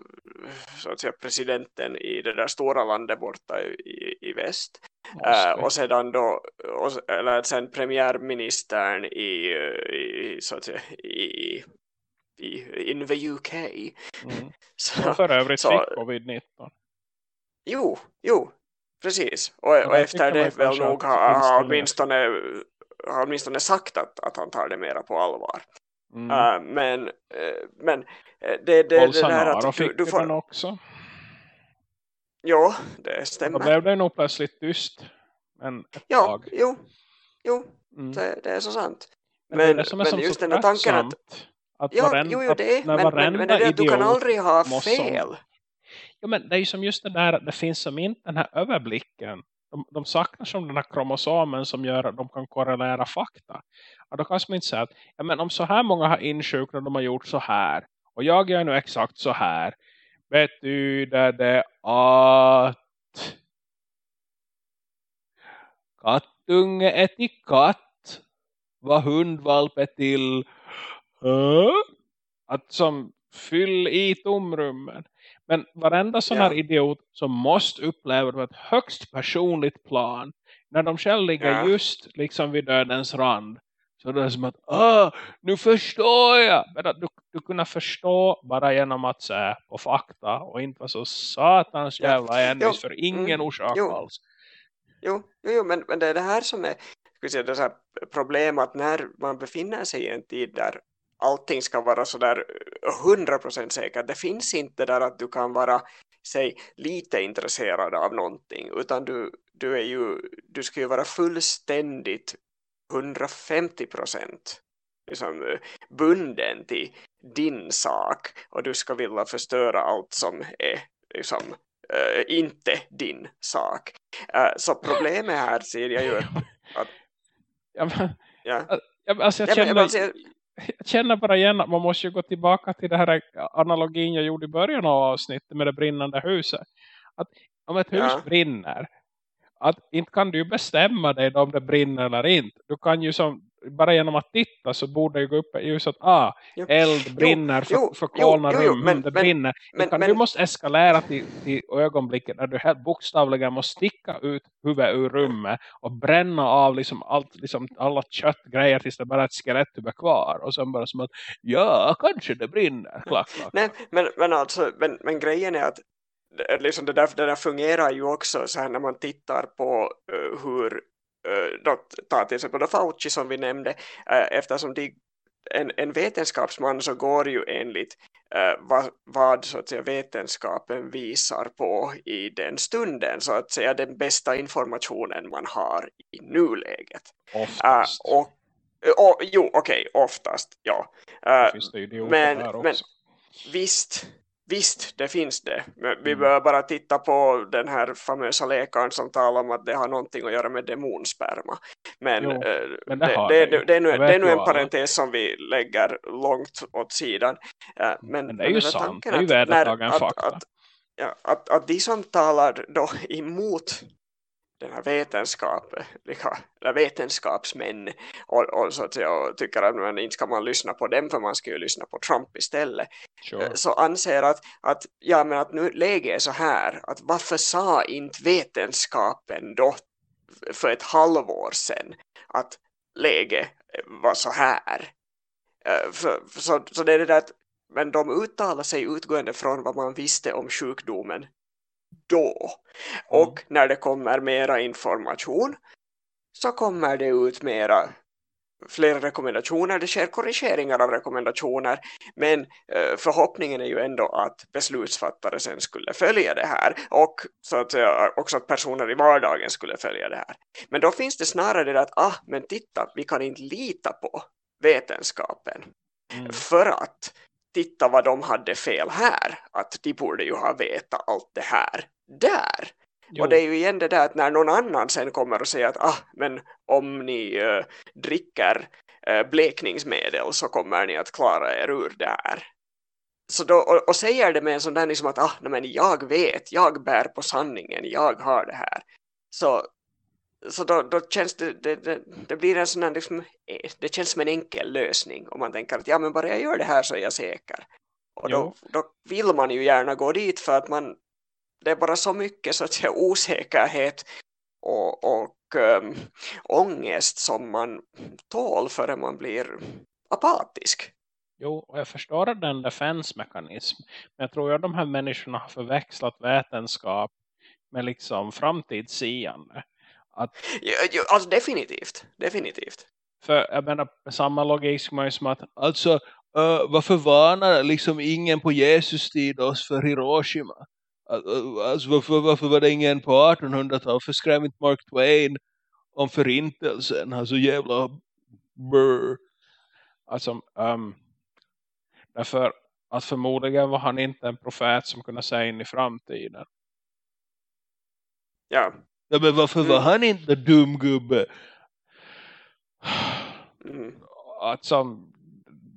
så att säga, presidenten i det där stora landet borta i, i väst Uh, och sedan då och, eller sen premiärministern i, i så att säga, i in the UK mm. så, för övrigt så, fick covid-19 jo, jo, precis och, och efter det väl nog har, har åtminstone, har åtminstone sagt att, att han tar det mera på allvar mm. uh, men, uh, men det, det, det där att du, du får... den också Ja, det stämmer. Då blev det nog plötsligt tyst. Men ett ja, tag. jo, jo mm. det, det, är så sant. Men, men, men just den här tanken att... att ja, varenda, jo, jo, det är. Men, men, men det att du kan aldrig ha fel. Ja, men det är ju som just det där att det finns som inte den här överblicken. De, de saknar som den här kromosomen som gör att de kan korrelera fakta. Och då kan man inte säga att ja, men om så här många har insjuknat de har gjort så här. Och jag gör nu exakt så här betyder det att kattunge är till katt vad hundvalp är till att som fyll i tomrummen. Men varenda sån här ja. idiot som måste uppleva det på ett högst personligt plan när de själv ligger ja. just liksom vid dödens rand så det är som att, ah, nu förstår jag. Men att du, du kunna förstå bara genom att se på fakta och inte vara så satans jävla ja. envis för ingen mm, orsak jo. alls. Jo, jo, jo men, men det är det här som är säga, det här problem att när man befinner sig i en tid där allting ska vara så där 100% säkert. Det finns inte där att du kan vara säg, lite intresserad av någonting utan du, du, är ju, du ska ju vara fullständigt 150 procent liksom, eh, bunden till din sak och du ska vilja förstöra allt som är liksom, äh, inte din sak. Äh, så problemet här ser jag ju att... ja, men, ja. Alltså jag, känner, ja, jag, jag känner bara igen att man måste ju gå tillbaka till det här analogin jag gjorde i början av avsnittet med det brinnande huset. Att om ett hus ja. brinner att inte kan du bestämma dig om det brinner eller inte. Du kan ju som, bara genom att titta så borde det gå upp i ljuset att ah, eld brinner, jo, för, förkolnar rum, mm, men, det men, brinner. Men, men, du måste eskalera till, till ögonblicket när du helt bokstavligen måste sticka ut huvudet ur rummet och bränna av liksom allt, liksom alla köttgrejer tills det bara är ett skeletthuvud kvar. Och sen bara som att, ja, kanske det brinner. Klack, klack. Nej, men, men, alltså, men, men grejen är att liksom det, där, det där fungerar ju också så här när man tittar på uh, hur då, ta till exempel då Fauci som vi nämnde eftersom de, en, en vetenskapsman så går ju enligt vad, vad så att säga, vetenskapen visar på i den stunden så att säga den bästa informationen man har i nuläget. Oftast. och, och, jo, okej, okay, oftast, ja. men, men visst, Visst, det finns det. Men vi mm. bör bara titta på den här famösa läkaren som talar om att det har någonting att göra med demonsperma. Men, jo, eh, men det, det, det, det, är nu, det är nu en parentes som vi lägger långt åt sidan. Eh, men, men det är ju sant, det är ju vedertagen fakta. Att, att, ja, att, att de som talar då emot den här vetenskapen, eller vetenskapsmän och, och, så att och tycker att man inte ska man lyssna på dem för man ska ju lyssna på Trump istället. Sure. Eh, så anser att, att, ja, men att nu läget är så här att varför sa inte vetenskapen då för ett halvår sedan att läget var så här? Eh, för, för, så, så det är det där att men de uttalar sig utgående från vad man visste om sjukdomen då. Och mm. när det kommer mera information så kommer det ut mera flera rekommendationer, det sker korrigeringar av rekommendationer men eh, förhoppningen är ju ändå att beslutsfattare sen skulle följa det här och så att säga, också att personer i vardagen skulle följa det här. Men då finns det snarare det att ah, men titta, vi kan inte lita på vetenskapen mm. för att titta vad de hade fel här, att de borde ju ha vetat allt det här där. Jo. Och det är ju igen det där att när någon annan sen kommer och säger att ah, men om ni uh, dricker uh, blekningsmedel så kommer ni att klara er ur det här. Så då, och, och säger det med en sån där liksom att ah, nej, men jag vet, jag bär på sanningen, jag har det här. Så, så då, då känns det, det, det, det blir en sån här liksom, eh, det känns som en enkel lösning om man tänker att ja men bara jag gör det här så är jag säker. Och då, då vill man ju gärna gå dit för att man det är bara så mycket så att säga, osäkerhet och, och um, ångest som man tål förrän man blir apatisk. Jo, och jag förstår att det är en defensmekanism. Men jag tror att de här människorna har förväxlat vetenskap med liksom framtidssiande. Att, ja, alltså definitivt, definitivt. För jag menar, samma logik som är som att, alltså, uh, varför varnar liksom ingen på Jesus tid oss för Hiroshima? Alltså, varför, varför var det ingen på 1800-talet? Varför skrev inte Mark Twain om förintelsen? Alltså jävla brr. Alltså, um, därför att förmodligen var han inte en profet som kunde säga in i framtiden. Ja. Ja men varför mm. var han inte dum gubbe? Mm. Alltså,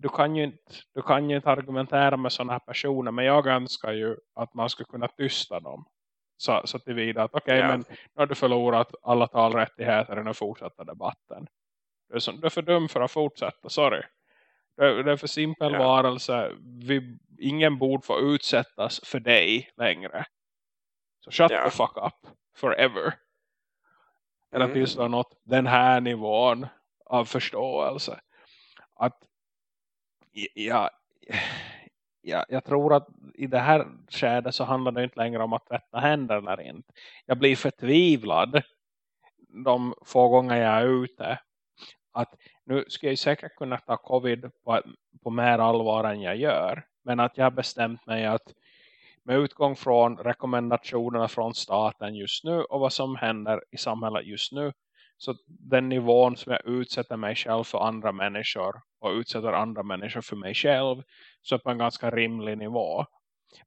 du kan ju inte, du kan ju inte argumentera med sådana här personer. Men jag önskar ju att man skulle kunna tysta dem. Så, så tillvida att okej, okay, ja. men nu har du förlorat alla talrättigheter i den fortsatta debatten. Du är, så, du är för dum för att fortsätta, sorry. Det, det är för simpel ja. varelse. Vi, ingen borde få utsättas för dig längre. Shut ja. the fuck up. Forever. Eller mm. har nått den här nivån av förståelse. Att ja, ja, jag tror att i det här skedet så handlar det inte längre om att tvätta händer eller inte. Jag blir förtvivlad de få gånger jag är ute. Att nu ska jag säkert kunna ta covid på, på mer allvar än jag gör. Men att jag har bestämt mig att med utgång från rekommendationerna från staten just nu och vad som händer i samhället just nu så den nivån som jag utsätter mig själv för andra människor och utsätter andra människor för mig själv så på en ganska rimlig nivå.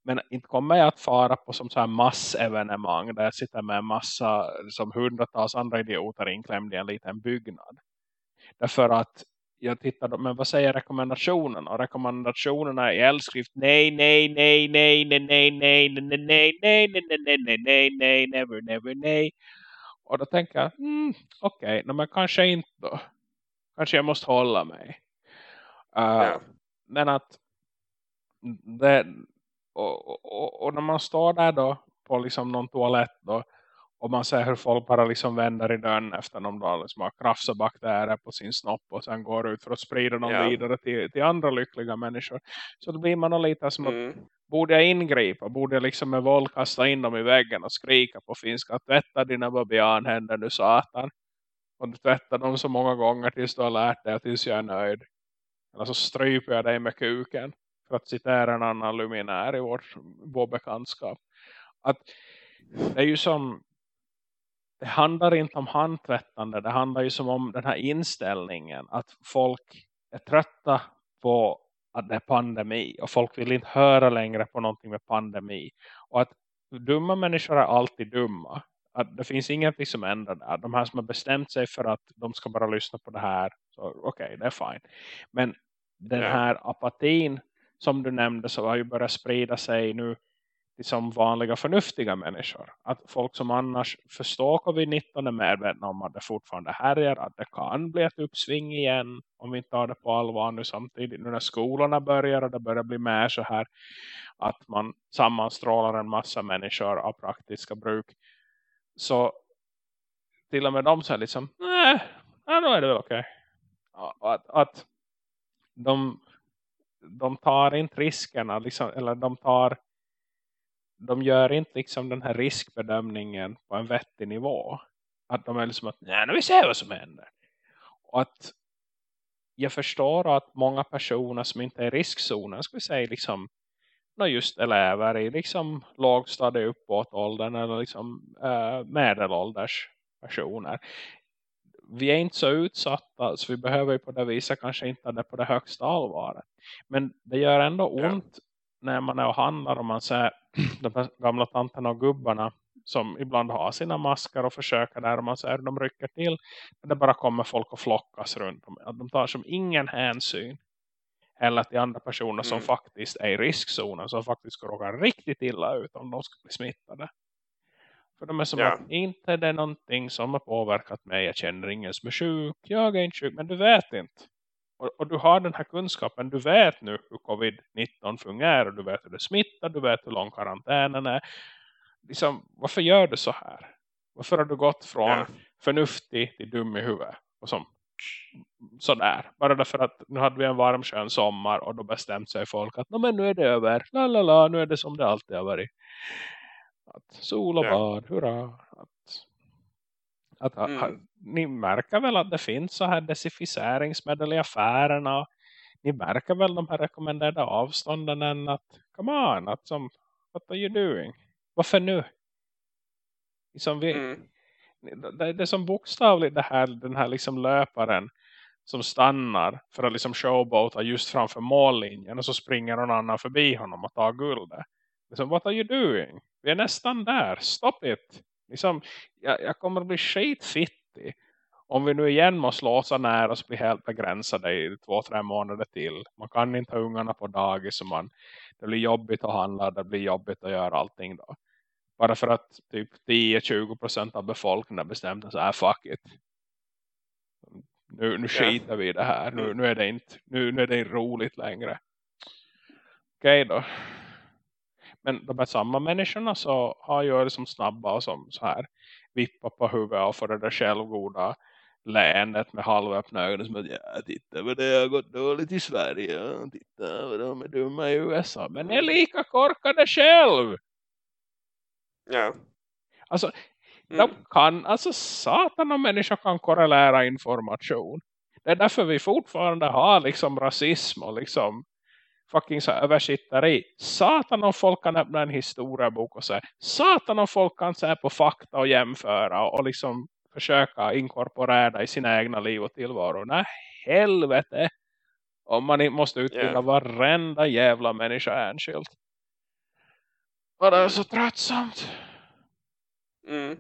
Men inte kommer jag att fara på som så här massevenemang där jag sitter med en massa som hundratals andra idioter inklämd i en liten byggnad. Därför att jag tittar, men vad säger rekommendationerna? Och rekommendationerna i eldskrift, nej, nej, nej, nej, nej, nej, nej, nej, nej, nej, nej, nej, nej, nej, nej, never, never, nej. Och då tänker jag, mm, okej, okay, men kanske inte då. Kanske jag måste hålla mig. Uh. Men att det, och, och, och, när man står där då på liksom någon toalett då och man ser hur folk bara liksom vänder i dörren efter de då liksom har krafsat bakterier på sin snopp och sen går ut för att sprida dem ja. vidare till, till andra lyckliga människor. Så då blir man lite som mm. att borde jag ingripa? Borde jag liksom med våld kasta in dem i väggen och skrika på finska tvätta dina babianhänder nu satan. Och du tvättar dem så många gånger tills du har lärt dig och tills jag är nöjd. Eller så stryper jag dig med kuken. För att citera en annan luminär i vårt, vår bekantskap. Att det är ju som det handlar inte om handtvättande. Det handlar ju som om den här inställningen. Att folk är trötta på att det är pandemi. Och folk vill inte höra längre på någonting med pandemi. Och att dumma människor är alltid dumma. Att det finns ingenting som ändrar där. De här som har bestämt sig för att de ska bara lyssna på det här. Okej, okay, det är fine. Men den här apatin som du nämnde så har ju börjat sprida sig nu liksom vanliga förnuftiga människor. Att folk som annars förstår covid-19 är medvetna om att det fortfarande härjar. Att det kan bli ett uppsving igen om vi inte tar det på allvar nu samtidigt. Nu när skolorna börjar och det börjar bli mer så här att man sammanstrålar en massa människor av praktiska bruk. Så till och med de säger liksom, nej, då är det väl okej. Okay. Att, att de, de tar inte riskerna liksom, eller de tar de gör inte liksom den här riskbedömningen på en vettig nivå. Att de är liksom att, nej nu vi ser vad som händer. Och att jag förstår att många personer som inte är i riskzonen, ska vi säga liksom, just elever i liksom lågstadie uppåt åldern eller liksom äh, medelålders personer. Vi är inte så utsatta så vi behöver ju på det viset kanske inte det på det högsta allvaret. Men det gör ändå ont när man är och handlar och man ser de gamla tanterna och gubbarna som ibland har sina masker och försöker man ser de rycker till men det bara kommer folk och flockas runt dem. De tar som ingen hänsyn eller till andra personer mm. som faktiskt är i riskzonen som faktiskt ska råka riktigt illa ut om de ska bli smittade. För de är som ja. att inte det är någonting som har påverkat mig. Jag känner ingen som är sjuk. Jag är inte sjuk. Men du vet inte. Och, och, du har den här kunskapen, du vet nu hur covid-19 fungerar, du vet hur det smittar, du vet hur lång karantänen är. Liksom, varför gör du så här? Varför har du gått från Ja. förnuftig till dum i huvudet? Och som, sådär. Bara därför att nu hade vi en varm skön sommar och då bestämde sig folk att "Nå, men nu är det över. La la la, nu är det som det alltid har varit. Att sol och Ja. bad, hurra. Att, Mm. ha- ni märker väl att det finns så här desinficeringsmedel i affärerna. Ni märker väl de här rekommenderade avstånden än att come on, att som, what are you doing? Varför nu? Liksom vi, Mm. det, det är som bokstavligt det här, den här liksom löparen som stannar för att liksom showboata just framför mållinjen och så springer någon annan förbi honom och tar guldet. Liksom, what are you doing? Vi är nästan där, stop it! Liksom, jag, jag kommer att bli skitfittig om vi nu igen måste låsa ner oss bli helt begränsade i två, tre månader till. Man kan inte ha ungarna på dagis och man, det blir jobbigt att handla, det blir jobbigt att göra allting då. Bara för att typ 10-20% av befolkningen bestämde så här, fuck it. Nu, nu skiter vi i det här. Nu, nu, är det inte, nu, nu är det inte roligt längre. Okej då. Men de här samma människorna så har ju det som snabba och som så här vippa på huvudet och få det där självgoda leendet med halvöppna ögon som att ja, titta vad det har gått dåligt i Sverige. ja, Titta vad de är dumma i USA. Men är lika korkade själv. Ja. Alltså Mm. de kan, alltså satan om människor kan korrelera information. Det är därför vi fortfarande har liksom rasism och liksom fucking så här översitteri. Satan om folk kan öppna en historiebok och säga satan om folk kan se på fakta och jämföra och liksom försöka inkorporera det i sina egna liv och tillvaro. Nej, helvete. Om man inte måste utbilda Ja. varenda jävla människa enskilt. Och det är så tröttsamt. Mm.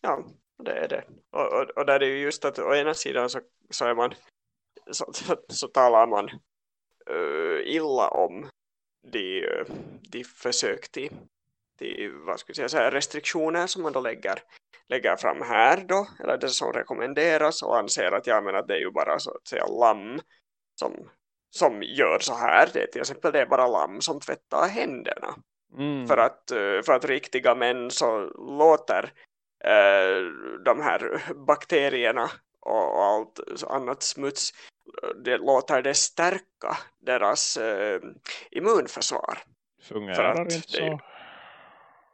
Ja, det är det. Och, och, och där är ju just att å ena sidan så, så är man så, så, så talar man illa om de, eh, de försök till, till vad ska jag säga, så här restriktioner som man då lägger, lägger fram här då, eller det som rekommenderas och anser att, ja, men att det är ju bara så att säga lamm som, som gör så här. Det är till exempel det är bara lamm som tvättar händerna. Mm. För att, eh, för att riktiga män så låter eh, de här bakterierna och allt annat smuts det låter det stärka deras eh, immunförsvar. för Fungerar att inte det så.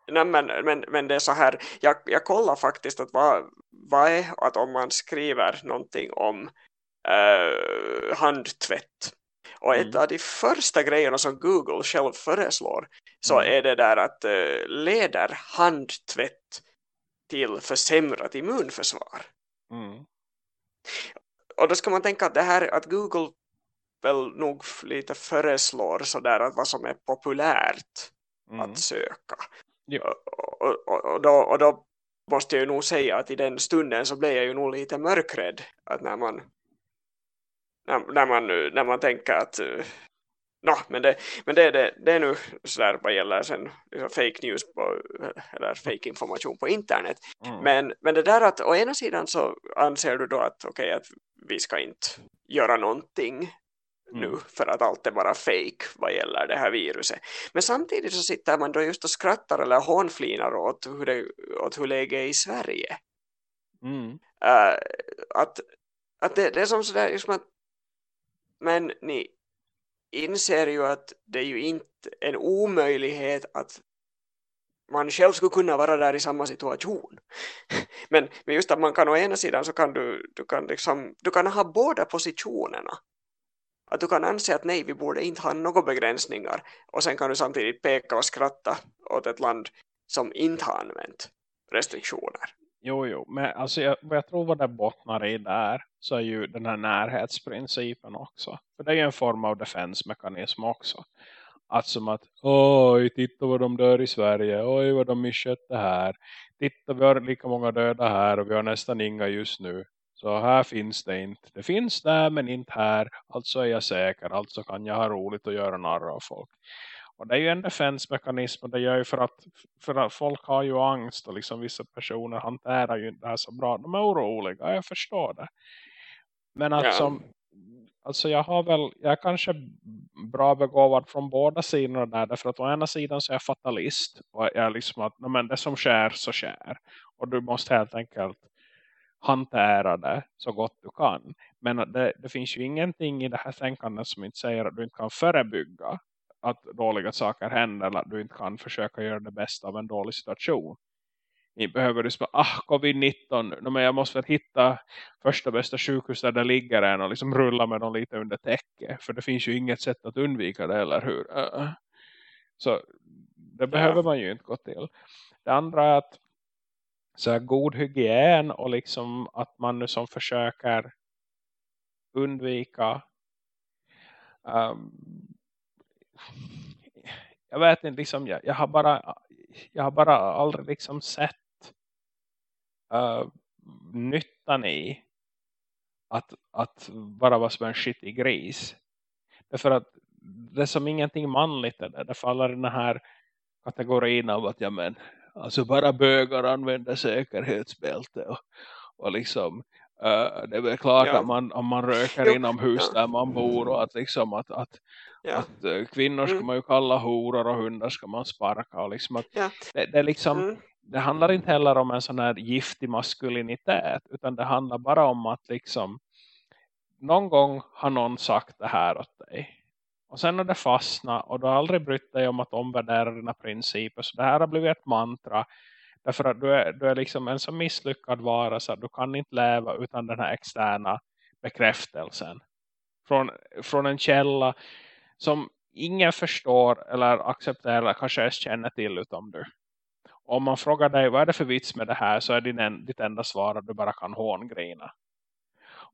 Nej, men, men, men det är så här, jag, jag kollar faktiskt att vad, vad är att om man skriver någonting om eh, handtvätt och ett Mm. av de första grejerna som Google själv föreslår så Mm. är det där att eh, leder handtvätt till försämrat immunförsvar. Mm. Och då ska man tänka att det här att Google väl nog lite föreslår sådär att vad som är populärt Mm. att söka. Ja. Och, och, och, då, och då måste jag ju nog säga att i den stunden så blev jag ju nog lite mörkrädd att när man när, när man när man tänker att uh, no, men, det, men det, det, det är nu sådär vad gäller sen liksom fake news på, eller fake information på internet Mm. men, men det där att å ena sidan så anser du då att okej att vi ska inte göra någonting nu Mm. för att allt är bara fake vad gäller det här viruset. Men samtidigt så sitter man då just och skrattar eller hånflinar åt hur, det, åt hur läget är i Sverige. Mm. Äh, att att det, det är som sådär liksom att men ni inser ju att det är ju inte en omöjlighet att man själv skulle kunna vara där i samma situation. Men, men just att man kan å ena sidan så kan du, du kan liksom, du kan ha båda positionerna. Att du kan anse att nej, vi borde inte ha några begränsningar och sen kan du samtidigt peka och skratta åt ett land som inte har använt restriktioner. Jo, jo. Men alltså jag, vad jag tror vad det bottnar i där så är ju den här närhetsprincipen också. För det är ju en form av defensmekanism också. Att som att, oj, titta vad de dör i Sverige. Oj, vad de misskötte här. Titta, vi har lika många döda här och vi har nästan inga just nu. Så här finns det inte. Det finns där men inte här. Alltså är jag säker. Alltså kan jag ha roligt och göra narr av folk. Och det är ju en defensmekanism och det gör ju för att, för att folk har ju angst och liksom vissa personer hanterar ju inte det här så bra. De är oroliga, jag förstår det. Men att Ja. som alltså jag har väl, jag är kanske bra begåvad från båda sidorna där. Därför att å ena sidan så är jag fatalist. Och jag är liksom att, men det som sker så sker. Och du måste helt enkelt hantera det så gott du kan. Men det, det finns ju ingenting i det här tänkandet som inte säger att du inte kan förebygga att dåliga saker händer eller att du inte kan försöka göra det bästa av en dålig situation. Ni behöver du säga, ah covid-19, men jag måste väl hitta första bästa sjukhus där det ligger en och liksom rulla med dem lite under täcke. För det finns ju inget sätt att undvika det, eller hur? Uh. Så det behöver man ju inte gå till. Det andra är att så här, god hygien och liksom att man nu som försöker undvika um, jag vet inte liksom jag, jag, har bara jag har bara aldrig liksom sett uh, nyttan i att, att bara vara som en skitig gris. Därför att det är som ingenting manligt det, det faller den här kategorin av att ja men alltså bara bögar använder säkerhetsbälte och, och liksom uh, det är väl klart ja. att man, om man röker jo. inomhus där man bor och att liksom att, att, ja. att uh, kvinnor ska mm. man ju kalla horor och hundar ska man sparka och liksom att det, det är liksom mm. det handlar inte heller om en sån här giftig maskulinitet utan det handlar bara om att liksom någon gång har någon sagt det här åt dig. Och sen har det fastnat och du har aldrig brytt dig om att omvärdera dina principer. Så det här har blivit ett mantra. Därför att du är, du är liksom en så misslyckad vara så att du kan inte leva utan den här externa bekräftelsen. Från, från en källa som ingen förstår eller accepterar eller kanske ens känner till utom du om man frågar dig vad är det för vits med det här så är din en, ditt enda svar att du bara kan hångrina.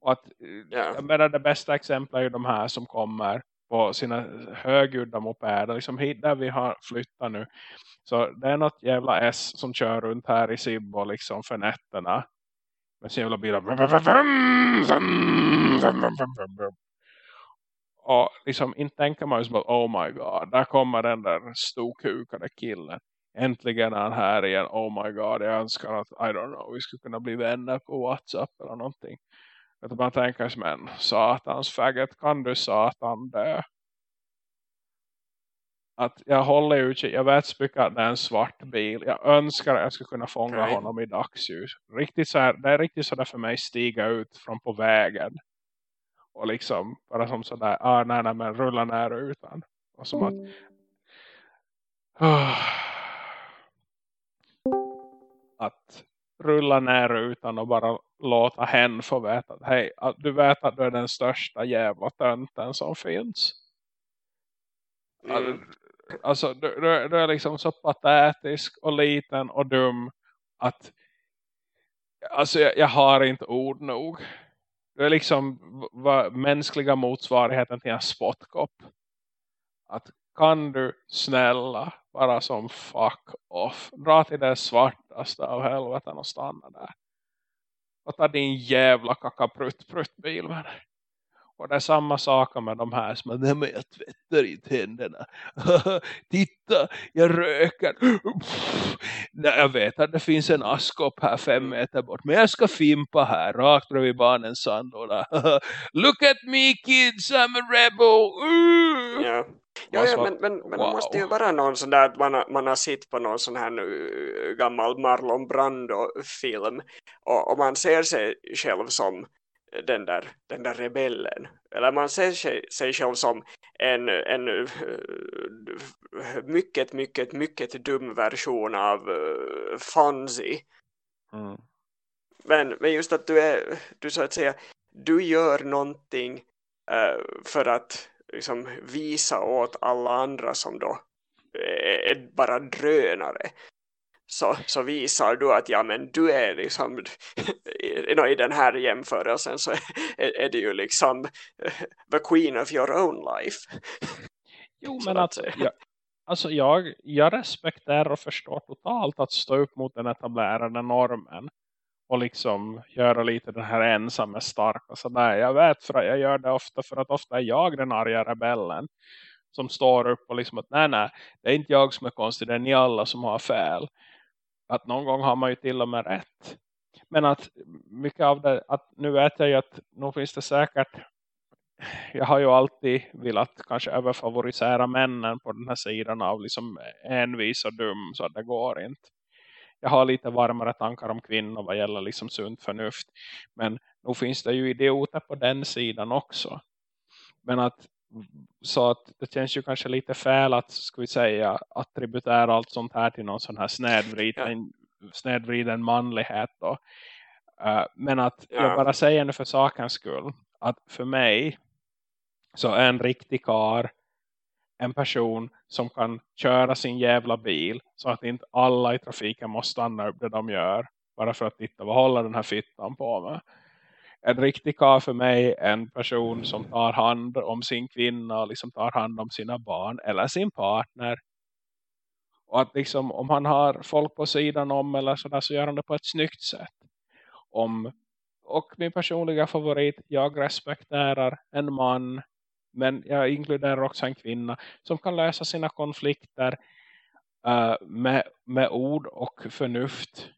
Och att, yeah. jag menar det bästa exemplet är ju de här som kommer på sina högljudda mopeder. Liksom hit där vi har flyttat nu. Så det är något jävla S som kör runt här i Sibbo liksom för nätterna. Med sin jävla bilar. Och liksom inte tänker man ju som att oh my god, där kommer den där storkukade killen äntligen är han här igen. Oh my god, jag önskar att, I don't know, vi skulle kunna bli vänner på Whatsapp eller någonting. Att man tänker som en satans faggot, kan du satan dö? Att jag håller ut, jag vet att det är en svart bil. Jag önskar att jag skulle kunna fånga okay. honom i dagsljus. Riktigt så här, det är riktigt sådär för mig stiga ut från på vägen. Och liksom, bara som sådär, ah nej nej men rulla ner utan. Och som att, oh, att rulla ner utan och bara låta hen få veta att hej, att du vet att du är den största jävla tönten som finns. Mm. Alltså du, du, du, är liksom så patetisk och liten och dum att alltså jag, jag har inte ord nog. Du är liksom vad, mänskliga motsvarigheten till en spottkopp. Att kan du snälla bara som fuck off. Dra till det svartaste av helveten och stanna där. Och ta din jävla kakaprutt prutt bil med dig. Och det är samma sak med de här som nej men jag tvättar i tänderna. Titta, jag röker. Nej, jag vet att det finns en askkopp här fem meter bort. Men jag ska fimpa här rakt bredvid barnens sandlåda. Look at me kids, I'm a rebel. Uh! Ja. Ja, ja, men, men, men wow. det måste ju vara någon sån där att man har, man har sett på någon sån här nu, gammal Marlon Brando-film och, och man ser sig själv som den där, den där rebellen. Eller man ser sig, sig själv som en, en uh, mycket, mycket, mycket dum version av uh, Fonzie. Mm. Men, men just att du är, du så att säga, du gör någonting uh, för att liksom visa åt alla andra som då är bara drönare så, så visar du att ja men du är liksom i den här jämförelsen så är, är det ju liksom the queen of your own life. Jo men att, att jag, alltså jag, jag respekterar och förstår totalt att stå upp mot den etablerade normen och liksom göra lite den här ensamma stark och sådär. Jag vet för att jag gör det ofta för att ofta är jag den arga rebellen som står upp och liksom att nej nej, det är inte jag som är konstig, det är ni alla som har fel att någon gång har man ju till och med rätt. Men att mycket av det, att nu vet jag ju att nu finns det säkert jag har ju alltid velat kanske överfavorisera männen på den här sidan av liksom envis och dum så det går inte. Jag har lite varmare tankar om kvinnor vad gäller liksom sunt förnuft. Men nu finns det ju idioter på den sidan också. Men att så att det känns ju kanske lite fel att ska vi säga attributera allt sånt här till någon sån här snedvriden, ja. snedvriden manlighet då. Uh, men att ja. jag bara säger nu för sakens skull att för mig så är en riktig kar en person som kan köra sin jävla bil så att inte alla i trafiken måste stanna upp det de gör bara för att titta vad håller den här fittan på med en riktig kar för mig en person som tar hand om sin kvinna och liksom tar hand om sina barn eller sin partner. Och att liksom om han har folk på sidan om eller sådär så gör han det på ett snyggt sätt. Om, och min personliga favorit, jag respekterar en man men jag inkluderar också en kvinna som kan lösa sina konflikter uh, med, med ord och förnuft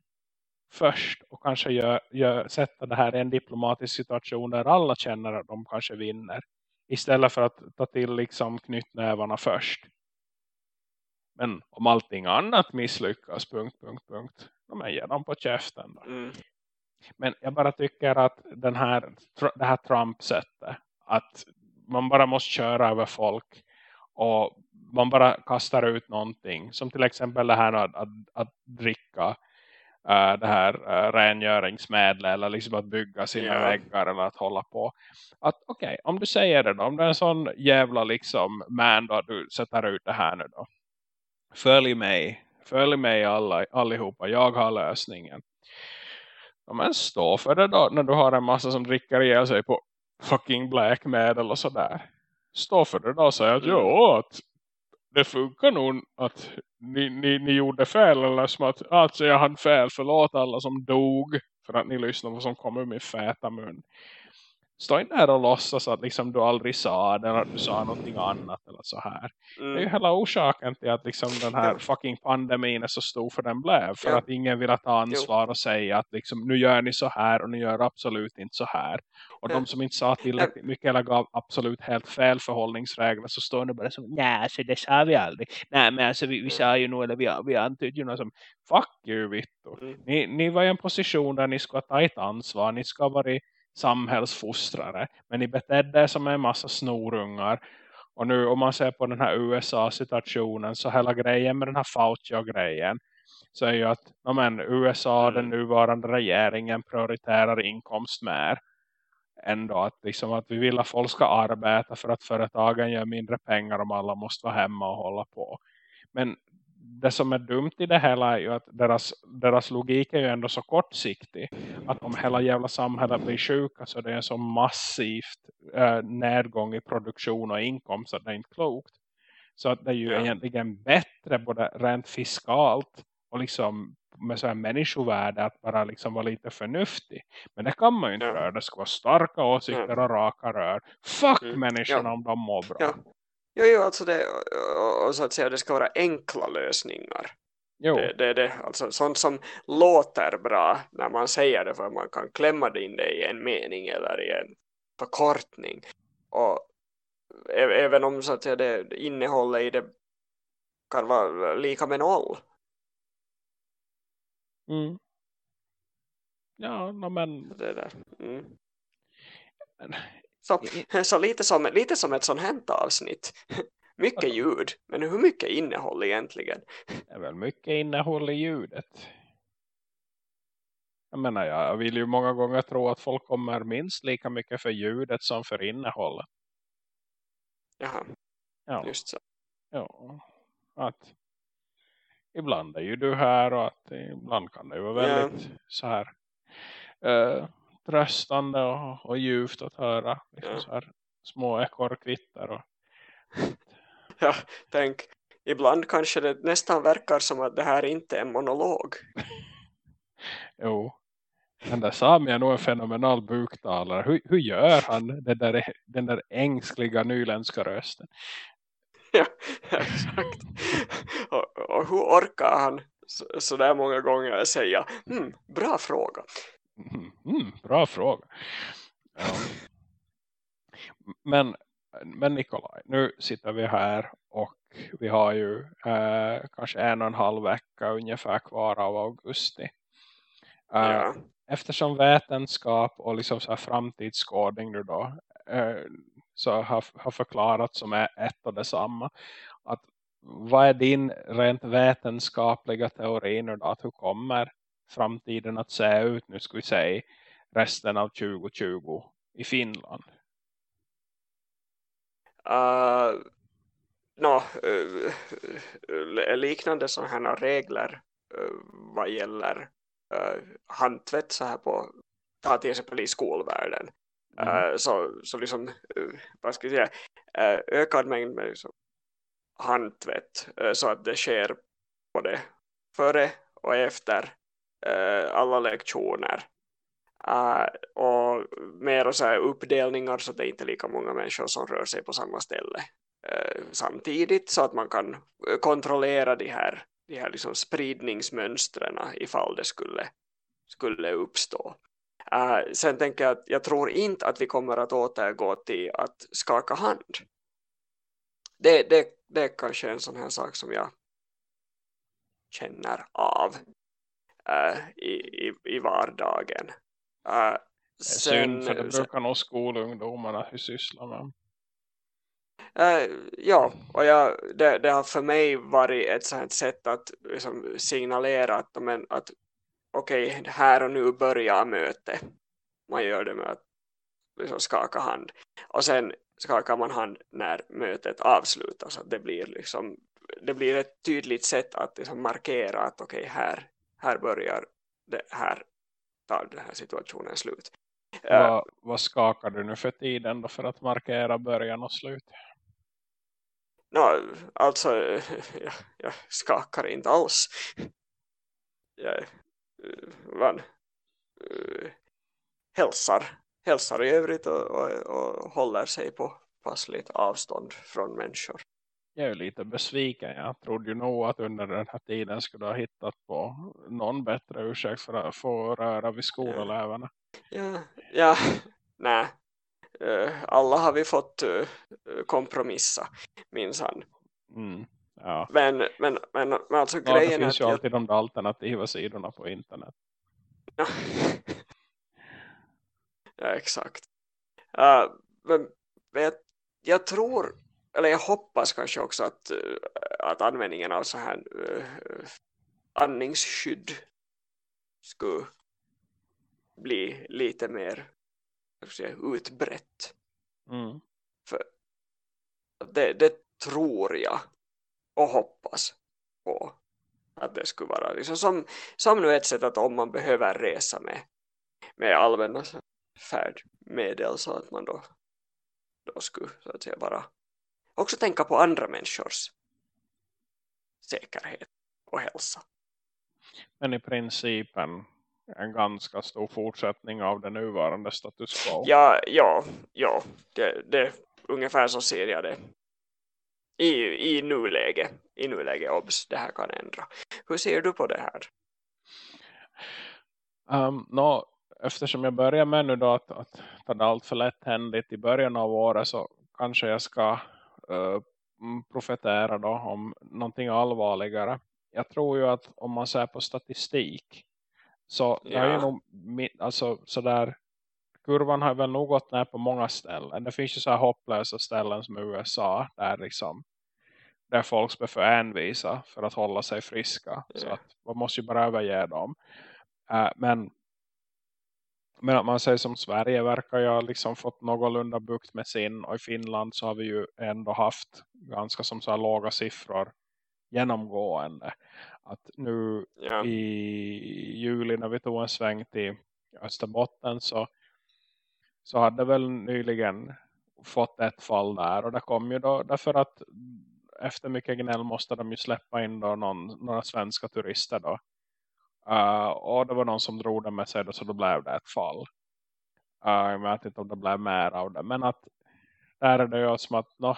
först och kanske gör, gör, sätta det här i en diplomatisk situation där alla känner att de kanske vinner. Istället för att ta till liksom knytnävarna först. Men om allting annat misslyckas, punkt, punkt, punkt. De ger dem på käften. Då. Mm. Men jag bara tycker att den här, det här Trump-sättet. Att man bara måste köra över folk. Och man bara kastar ut någonting. Som till exempel det här att, att, att dricka uh, det här uh, rengöringsmedel eller liksom att bygga sina yeah. väggar eller att hålla på. Att okej, okay, om du säger det då, om det är en sån jävla liksom man då du sätter ut det här nu då. Följ mig, följ mig alla, allihopa, jag har lösningen. Ja, men stå för det då när du har en massa som dricker ihjäl sig på fucking black metal och sådär. Stå för det då och säga att mm. ja, att det funkar nog att ni, ni, ni gjorde fel eller som att alltså jag hade fel, förlåt alla som dog för att ni lyssnade på vad som kom ur min fäta mun stå inte där och låtsas att liksom du aldrig sa det eller att du sa någonting annat eller så här. Mm. Det är ju mm. hela orsaken till att liksom den här ja. fucking pandemin är så stor för den blev. För ja. att ingen vill ta ansvar och säga att liksom, nu gör ni så här och ni gör absolut inte så här. Och ja. de som inte sa tillräckligt mycket eller gav absolut helt fel förhållningsregler så står nu bara som, nej alltså det sa vi aldrig. Nej men alltså vi, vi sa ju nog eller vi, vi antydde ju något som, fuck you Vittu. Mm. Ni, ni var i en position där ni ska ta ett ansvar, ni ska vara samhällsfostrare. Men ni betedde er som en massa snorungar. Och nu om man ser på den här USA-situationen så hela grejen med den här Fauci-grejen så är ju att ja, men, USA, den nuvarande regeringen prioriterar inkomst mer. Ändå att, liksom, att vi vill att folk ska arbeta för att företagen gör mindre pengar om alla måste vara hemma och hålla på. Men det som är dumt i det hela är ju att deras, deras logik är ju ändå så kortsiktig. Att om hela jävla samhället blir sjuka så det är en så massivt äh, nedgång i produktion och inkomst att det är inte klokt. Så att det är ju ja. egentligen bättre både rent fiskalt och liksom med så här människovärde att bara liksom vara lite förnuftig. Men det kan man ju inte ja. göra. Det ska vara starka åsikter och raka rör. Fuck mm. människorna ja. om de mår bra. Ja. Jo, jo alltså det, och så att säga, det ska vara enkla lösningar. Jo. Det, det, det, alltså sånt som låter bra när man säger det för man kan klämma in det i en mening eller i en förkortning. Och även om så att säga, det innehållet i det kan vara lika med noll. Mm. Ja, men... Det där. Mm. Så, så lite, som, lite som ett sånt här avsnitt. Mycket ljud, men hur mycket innehåll egentligen? Det är väl mycket innehåll i ljudet. Jag menar, jag vill ju många gånger tro att folk kommer minst lika mycket för ljudet som för innehållet. Jaha, ja. just så. Ja, att ibland är ju du här och att ibland kan det vara väldigt ja. så här uh, tröstande och, och ljuvt att höra liksom ja. små ekorrkvitter och ja, tänk ibland kanske det nästan verkar som att det här inte är en monolog jo men där Sami är nog en fenomenal buktalare. Hur, hur gör han den där, den där ängsliga nyländska rösten? Ja, exakt. och, och, hur orkar han så, så där många gånger säga, hmm, bra fråga. Mm, bra fråga. Ja. Men, men Nikolaj, nu sitter vi här och vi har ju eh, kanske en och en halv vecka ungefär kvar av augusti. Uh, ja. Eftersom vetenskap och liksom så här framtidsskådning nu då uh, så har, har förklarat som är ett och detsamma. Att vad är din rent vetenskapliga teori nu då? Att hur kommer framtiden att se ut nu ska vi säga resten av 2020 i Finland? Uh, no, uh, liknande sådana här regler uh, vad gäller uh, handtvätt så här på ta till exempel i skolvärlden mm. så, så liksom vad ska jag säga ökad mängd med liksom, handtvätt så att det sker både före och efter Eh, alla lektioner Uh, och mer så här uppdelningar så att det är inte lika många människor som rör sig på samma ställe uh, samtidigt så att man kan kontrollera de här, de här liksom spridningsmönstren ifall det skulle, skulle uppstå. Uh, sen tänker jag att jag tror inte att vi kommer att återgå till att skaka hand. Det, det, det är kanske en sån här sak som jag känner av i, i, i vardagen. Uh, Synd, för det brukar nog skolungdomarna syssla med. Uh, ja, och jag, det, det, har för mig varit ett sånt sätt att liksom, signalera att, men, att okej, okay, här och nu börjar möte. Man gör det med att liksom, skaka hand. Och sen skakar man hand när mötet avslutas. Att det, blir liksom, det blir ett tydligt sätt att liksom, markera att okej, okay, här, här börjar det här tar den här situationen slut. Vad, uh, vad skakar du nu för tiden då för att markera början och slut? No, alltså, jag, jag skakar inte alls. Jag uh, van, uh, hälsar, hälsar i övrigt och, och, och håller sig på passligt avstånd från människor jag är lite besviken. Jag trodde ju nog att under den här tiden skulle ha hittat på någon bättre ursäkt för att få röra vid skoleleverna. Ja, ja. nej. Uh, alla har vi fått uh, kompromissa, minns han. Mm, ja. men, men, men, men alltså ja, grejen det finns ju alltid jag... de alternativa sidorna på internet. Ja, ja exakt. Uh, men vet, jag tror eller jag hoppas kanske också att, eh, att användningen av så här uh, andningsskydd skulle bli lite mer säga, utbrett. Mm. För det, det tror jag och hoppas på att det skulle vara liksom som, som nu ett sätt att om man behöver resa med, med allmänna färdmedel så att man då, då skulle så att säga bara också tänka på andra människors säkerhet och hälsa. Men i principen en ganska stor fortsättning av den nuvarande status quo. Ja, ja, ja. Det, det, ungefär så ser jag det. I, i nuläge. I nuläge, obs, det här kan ändra. Hur ser du på det här? Um, no, eftersom jag börjar med nu då att, att ta det allt för lätthändigt i början av året så kanske jag ska uh, profetera då om någonting allvarligare. Jag tror ju att om man ser på statistik så ja. är ju nog alltså sådär kurvan har väl nog gått ner på många ställen. Det finns ju så här hopplösa ställen som USA där liksom där folk behöver envisa för att hålla sig friska. Ja. Så att man måste ju bara överge dem. Uh, men men att man säger som Sverige verkar ju ha liksom fått någorlunda bukt med sin och i Finland så har vi ju ändå haft ganska som så här låga siffror genomgående. Att nu ja. i juli när vi tog en sväng till Österbotten så, så hade väl nyligen fått ett fall där och det kom ju då därför att efter mycket gnäll måste de ju släppa in då någon, några svenska turister då Uh, och det var någon som drog det med sig så då blev det ett fall. Uh, jag vet inte om det blev mer av det. Men att där är det ju som att no,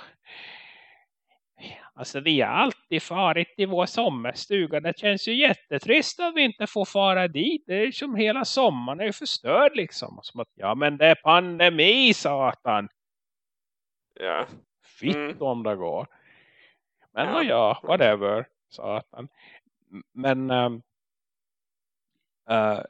Alltså vi har alltid farit i vår sommarstuga. Det känns ju jättetrist att vi inte får fara dit. Det är som hela sommaren är förstörd liksom. Som att, ja men det är pandemi satan. Ja. Fitt Mm. om det går. Men Ja. ja, whatever. Satan. Men ähm, Eh,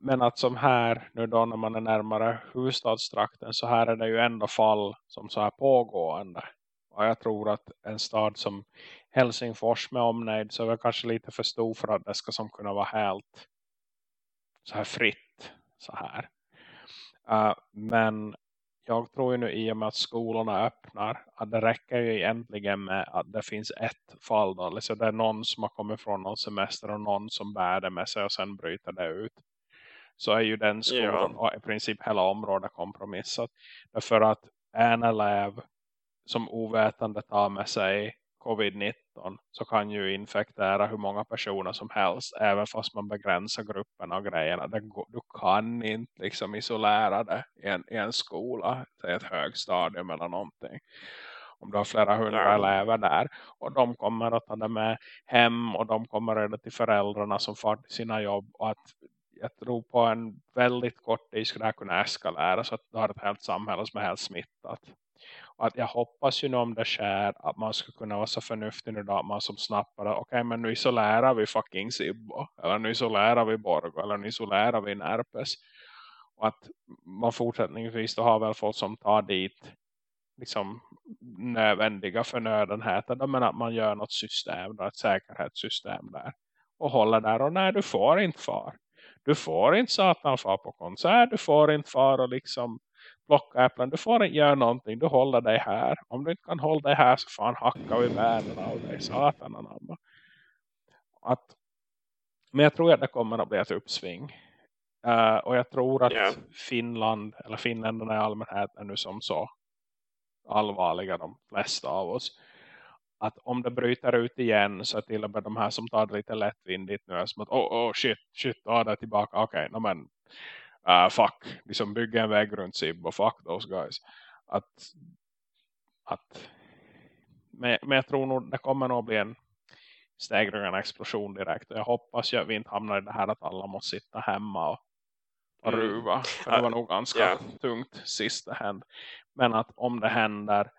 men att som här nu då när man är närmare huvudstadstrakten så här är det ju ändå fall som så här pågående. Och jag tror att en stad som Helsingfors med omnejd så är väl kanske lite för stor för att det ska som kunna vara helt så här fritt så här. Uh, men jag tror ju nu i och med att skolorna öppnar att det räcker ju egentligen med att det finns ett fall då. Alltså det är någon som har kommit från någon semester och någon som bär det med sig och sen bryter det ut. Så är ju den skolan och i princip hela området kompromissat. Därför att en elev som ovetande tar med sig covid-19 så kan ju infektera hur många personer som helst även fast man begränsar gruppen och grejerna. Du kan inte liksom isolera det i en, i en skola till ett högstadium eller någonting. Om du har flera hundra elever där och de kommer att ta det med hem och de kommer redan till föräldrarna som far till sina jobb och att jag tror på en väldigt kort tid skulle det här kunna eskalera så att du har ett helt samhälle som är helt smittat. Att jag hoppas ju nu om det sker att man ska kunna vara så förnuftig nu då att man som snappare, okej okay, men nu isolerar vi fucking Sibbo eller nu isolerar vi Borgo eller nu isolerar vi Närpes. Och att man fortsättningsvis då har väl folk som tar dit liksom nödvändiga förnödenheter men att man gör något system, då, ett säkerhetssystem där och håller där och när du får inte far. Du får inte satan far på konsert, du får inte far och liksom plocka äpplen. Du får inte göra någonting. Du håller dig här. Om du inte kan hålla dig här så fan hackar vi världen av dig. Satan anamma. Att, men jag tror att det kommer att bli ett uppsving. Uh, och jag tror att Ja. Finland eller finländarna i allmänhet är nu som så allvarliga de flesta av oss. Att om det bryter ut igen så är till och med de här som tar det lite lättvindigt nu är som att oh, oh shit, shit, ja det är tillbaka. Okej, okay, no, men uh, fuck, liksom bygga en vägg runt Sib och fuck those guys. Att, att men, men jag tror nog det kommer nog bli en stegring, en explosion direkt. Och jag hoppas ju att vi inte hamnar i det här att alla måste sitta hemma och, och Mm. ruva. För det var nog ganska Ja. tungt sista händ. Men att om det händer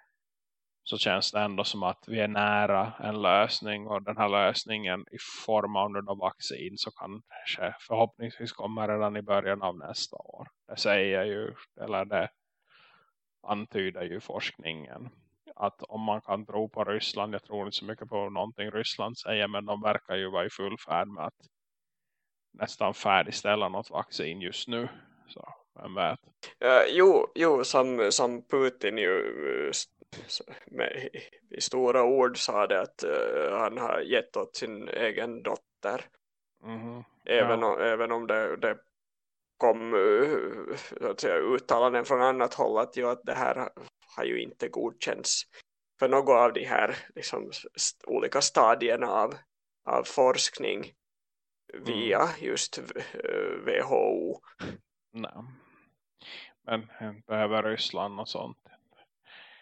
så känns det ändå som att vi är nära en lösning och den här lösningen i form av några vaccin så kanske förhoppningsvis kommer redan i början av nästa år. Det säger ju, eller det antyder ju forskningen att om man kan tro på Ryssland, jag tror inte så mycket på någonting Ryssland säger men de verkar ju vara i full färd med att nästan färdigställa något vaccin just nu. Så vem vet. Uh, jo, jo som, som Putin ju eh, med, i stora ord sa det att uh, han har gett åt sin egen dotter. Mhm. Även, Ja. om, även om det, det kom uh, så att säga, uttalanden från annat håll att, ju, att det här har- ju inte godkänts för något av de här liksom, st- olika stadierna av, av forskning via just uh, WHO. Nej. Men inte behöver Ryssland och sånt.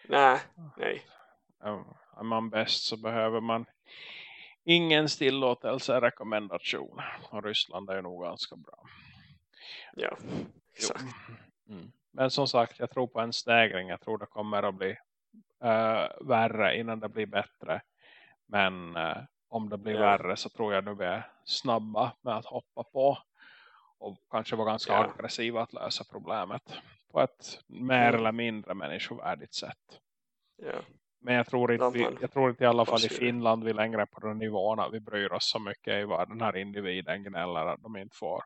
Nej, nej. Ja, Är man bäst så behöver man ingen stillåtelse rekommendation. Och Ryssland är nog ganska bra. Ja, exakt. Mm. Men som sagt, jag tror på en stegring. Jag tror det kommer att bli eh, värre innan det blir bättre. Men eh, om det blir Ja. värre så tror jag nu vi är snabba med att hoppa på. Och kanske vara ganska Ja. aggressiva att lösa problemet. På ett mer Mm. eller mindre människovärdigt sätt. Ja. Men jag tror, inte vi, jag tror inte i alla fall i. Finland vi längre på den nivån att vi bryr oss så mycket i vad den här individen gnäller att de inte får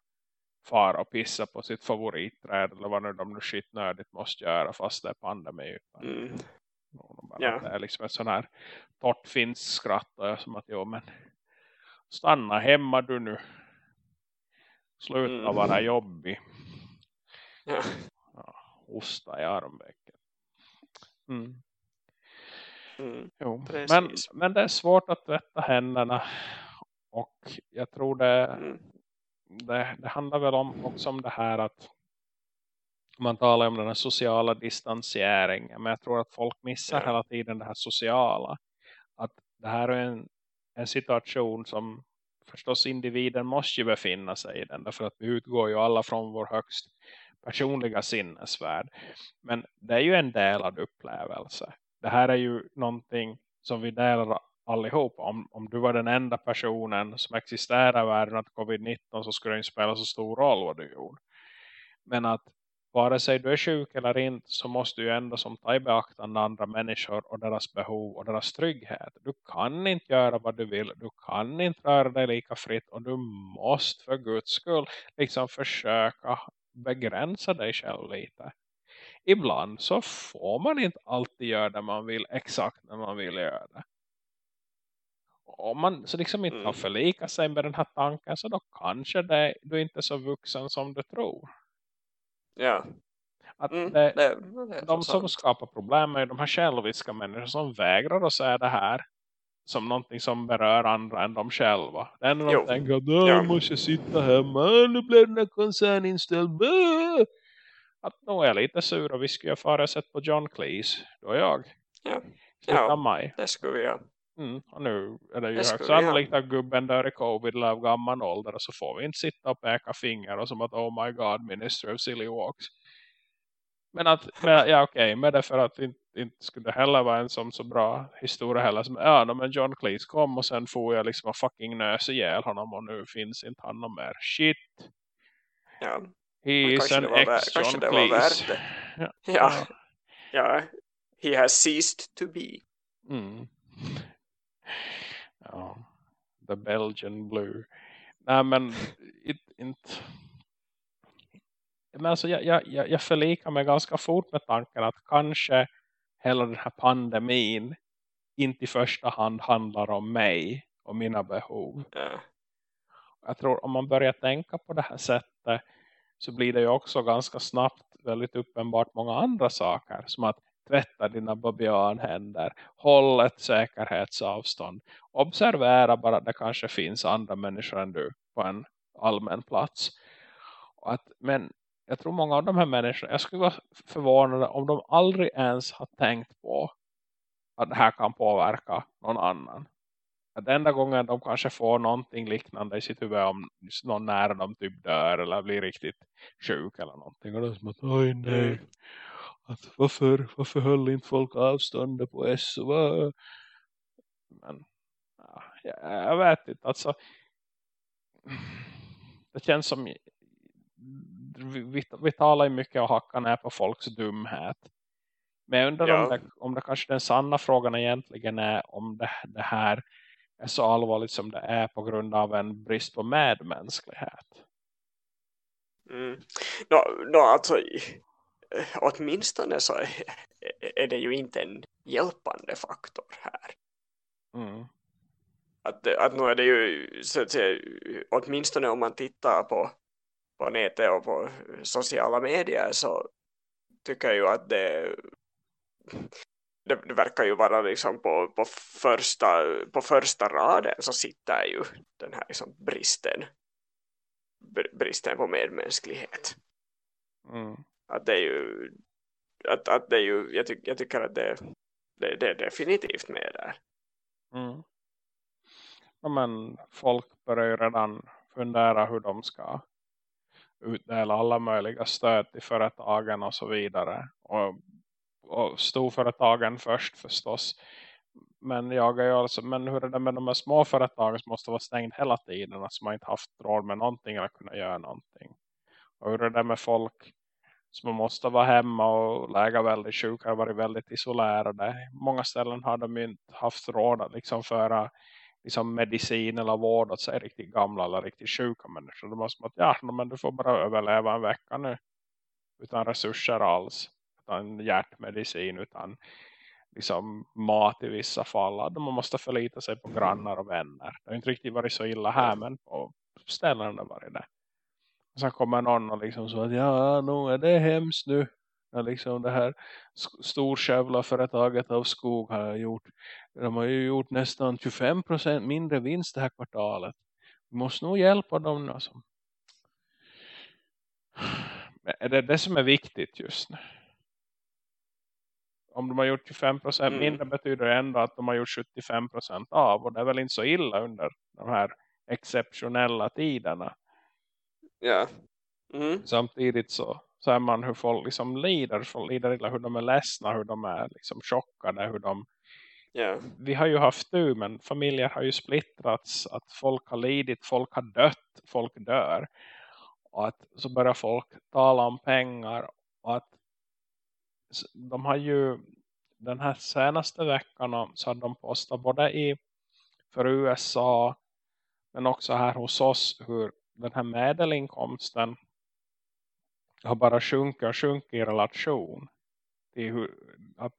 fara och pissa på sitt favoritträd eller vad nu de nu skitnödigt måste göra fast det är pandemi. Mm. de att Det är liksom ett sån här torrt finskt skratt som att jo men stanna hemma du nu. Sluta Mm. vara jobbig. Hosta i armvecken. Mm. Mm. Men, men det är svårt att tvätta händerna. Och jag tror det, Mm. det, det handlar väl om, också om det här att man talar om den här sociala distanseringen. Men jag tror att folk missar Ja. hela tiden det här sociala. Att det här är en, en situation som förstås individen måste ju befinna sig i den. Därför att vi utgår ju alla från vår högst personliga sinnesvärld. Men det är ju en delad upplevelse. Det här är ju någonting som vi delar allihop. Om, om du var den enda personen som existerar i världen att covid-19 så skulle det inte spela så stor roll vad du gjorde. Men att vare sig du är sjuk eller inte så måste du ändå som ta i beaktande andra människor och deras behov och deras trygghet. Du kan inte göra vad du vill. Du kan inte röra dig lika fritt och du måste för guds skull liksom försöka begränsa dig själv lite. Ibland så får man inte alltid göra det man vill exakt när man vill göra det. Om man så liksom inte kan Mm. förlika sig med den här tanken så då kanske det, du inte är så vuxen som du tror. Ja. Att Mm, det, det, det är de som sant. skapar problem är de här själviska människor som vägrar att säga det här som någonting som berör andra än de själva. Det är när de Jo. tänker att Ja. jag måste sitta hemma, nu blir den här koncernen inställd. Bäh! Att nu är jag lite sur och vi skulle fara sett på John Cleese. Då är jag. Ja. Ja. maj. Det skulle vi göra. Mm, och nu är det ju ha. sannolikt att gubben dör i covid eller av gammal ålder och så får vi inte sitta och peka finger och som att oh my god, minister of silly walks. Men att, men, ja okej, men det är för att inte, inte skulle heller vara en som så bra historia heller som, ja no, men John Cleese kom och sen får jag liksom fucking nös ihjäl honom och nu finns inte han någon mer. Shit, Ja. he Men is an det ex John det Cleese. Ja. Ja. ja. He has ceased to be. Mm. Ja. The Belgian Blue. Nej men it, inte. Men alltså jag, jag, jag förlikar mig ganska fort med tanken att kanske hela den här pandemin inte i första hand handlar om mig och mina behov. Ja. Jag tror om man börjar tänka på det här sättet så blir det ju också ganska snabbt väldigt uppenbart många andra saker. Som att tvätta dina babianhänder, håll ett säkerhetsavstånd, observera bara att det kanske finns andra människor än du på en allmän plats. Att, men jag tror många av de här människorna, jag skulle vara förvånad om de aldrig ens har tänkt på att det här kan påverka någon annan. Att enda gången de kanske får någonting liknande i sitt huvud om någon nära dem typ dör eller blir riktigt sjuk eller någonting. Och då är som att, oj nej. Att varför, varför höll inte folk avståndet på S? Men ja, jag, jag vet inte. Alltså, det känns som vi, vi, talar ju mycket och hackar ner på folks dumhet. Men jag undrar Ja. om, det, om det kanske den sanna frågan egentligen är om det, det här är så allvarligt som det är på grund av en brist på medmänsklighet. Mm. No, no, alltså, åtminstone så är, är det ju inte en hjälpande faktor här. Mm. Att, att nu är det ju, så att säga, åtminstone om man tittar på, på nätet och på sociala medier så tycker jag ju att det, det, det verkar ju vara liksom på, på, första, på första raden så sitter ju den här liksom bristen, br- bristen på medmänsklighet. Mm. att det är ju att, att det är ju jag, tyck, jag tycker att det, det, det är definitivt med där Mm. Ja, men folk börjar ju redan fundera hur de ska utdela alla möjliga stöd till företagen och så vidare. Och, och storföretagen först förstås. Men jag är alltså, men hur är det med de här små företagen som måste vara stängd hela tiden? Alltså man inte haft råd med någonting eller kunna göra någonting. Och hur är det med folk som måste vara hemma och läga väldigt sjuka, har varit väldigt isolerade. Många ställen har de inte haft råd att liksom föra liksom medicin eller vård åt sig riktigt gamla eller riktigt sjuka människor. De har som att, ja, men du får bara överleva en vecka nu. Utan resurser alls. Utan hjärtmedicin, utan liksom mat i vissa fall. De måste förlita sig på grannar och vänner. Det har inte riktigt varit så illa här, men på ställen har det varit det. Och sen kommer någon och liksom så att ja, nu är det hemskt nu. Liksom det här storskövlarföretaget av skog har gjort. De har ju gjort nästan 25% mindre vinst det här kvartalet. Vi måste nog hjälpa dem. Alltså. Men är det det som är viktigt just nu? Om de har gjort 25% Mm. mindre betyder det ändå att de har gjort 75% av. Och det är väl inte så illa under de här exceptionella tiderna. ja mm. Samtidigt så så är man hur folk liksom lider. Folk lider illa hur de är ledsna, hur de är liksom chockade, hur de Yeah. vi har ju haft du men familjer har ju splittrats att folk har lidit, folk har dött, folk dör och att så börjar folk tala om pengar och att de har ju den här senaste veckan så har de postat både i för USA men också här hos oss hur den här medelinkomsten har bara sjunkit och sjunkit i relation till hur, att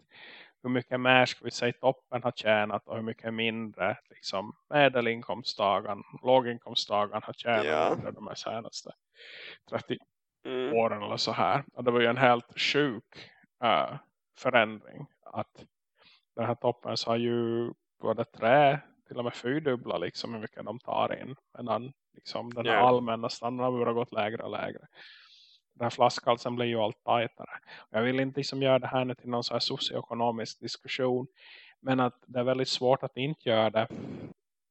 hur mycket mer ska vi säga toppen har tjänat och hur mycket mindre liksom medelinkomsttagaren, låginkomsttagaren har tjänat Ja. under de här senaste 30 Mm. åren eller så här. Och det var ju en helt sjuk äh, förändring att den här toppen så har ju både trä till och med fyrdubbla liksom hur mycket de tar in. Medan liksom den här Ja. allmänna standarden har gått lägre och lägre. Den här flaskhalsen blir ju allt tajtare. Jag vill inte liksom göra det här nu till någon så här socioekonomisk diskussion. Men att det är väldigt svårt att inte göra det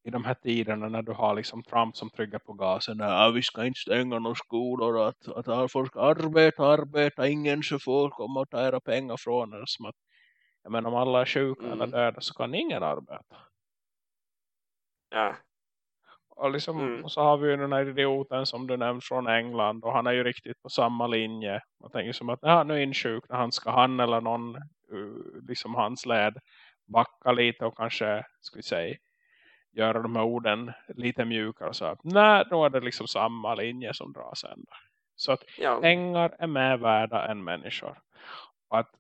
i de här tiderna när du har liksom Trump som trycker på gasen. Nej, vi ska inte stänga några skolor. Att, att folk ska arbeta, arbeta. Ingen så får komma och ta era pengar från er. Som att, jag menar, om alla är sjuka Mm. eller döda så kan ingen arbeta. Ja. Och, liksom, Mm. och så har vi ju den här idioten som du nämnde från England. Och han är ju riktigt på samma linje. Man tänker som att ja, nu är insjukna. Han ska han eller någon uh, liksom hans led backa lite och kanske, ska vi säga, göra de här orden lite mjukare. Så att nej, då är det liksom samma linje som dras ändå. Så att Ja. pengar är mer värda än människor. Och, att,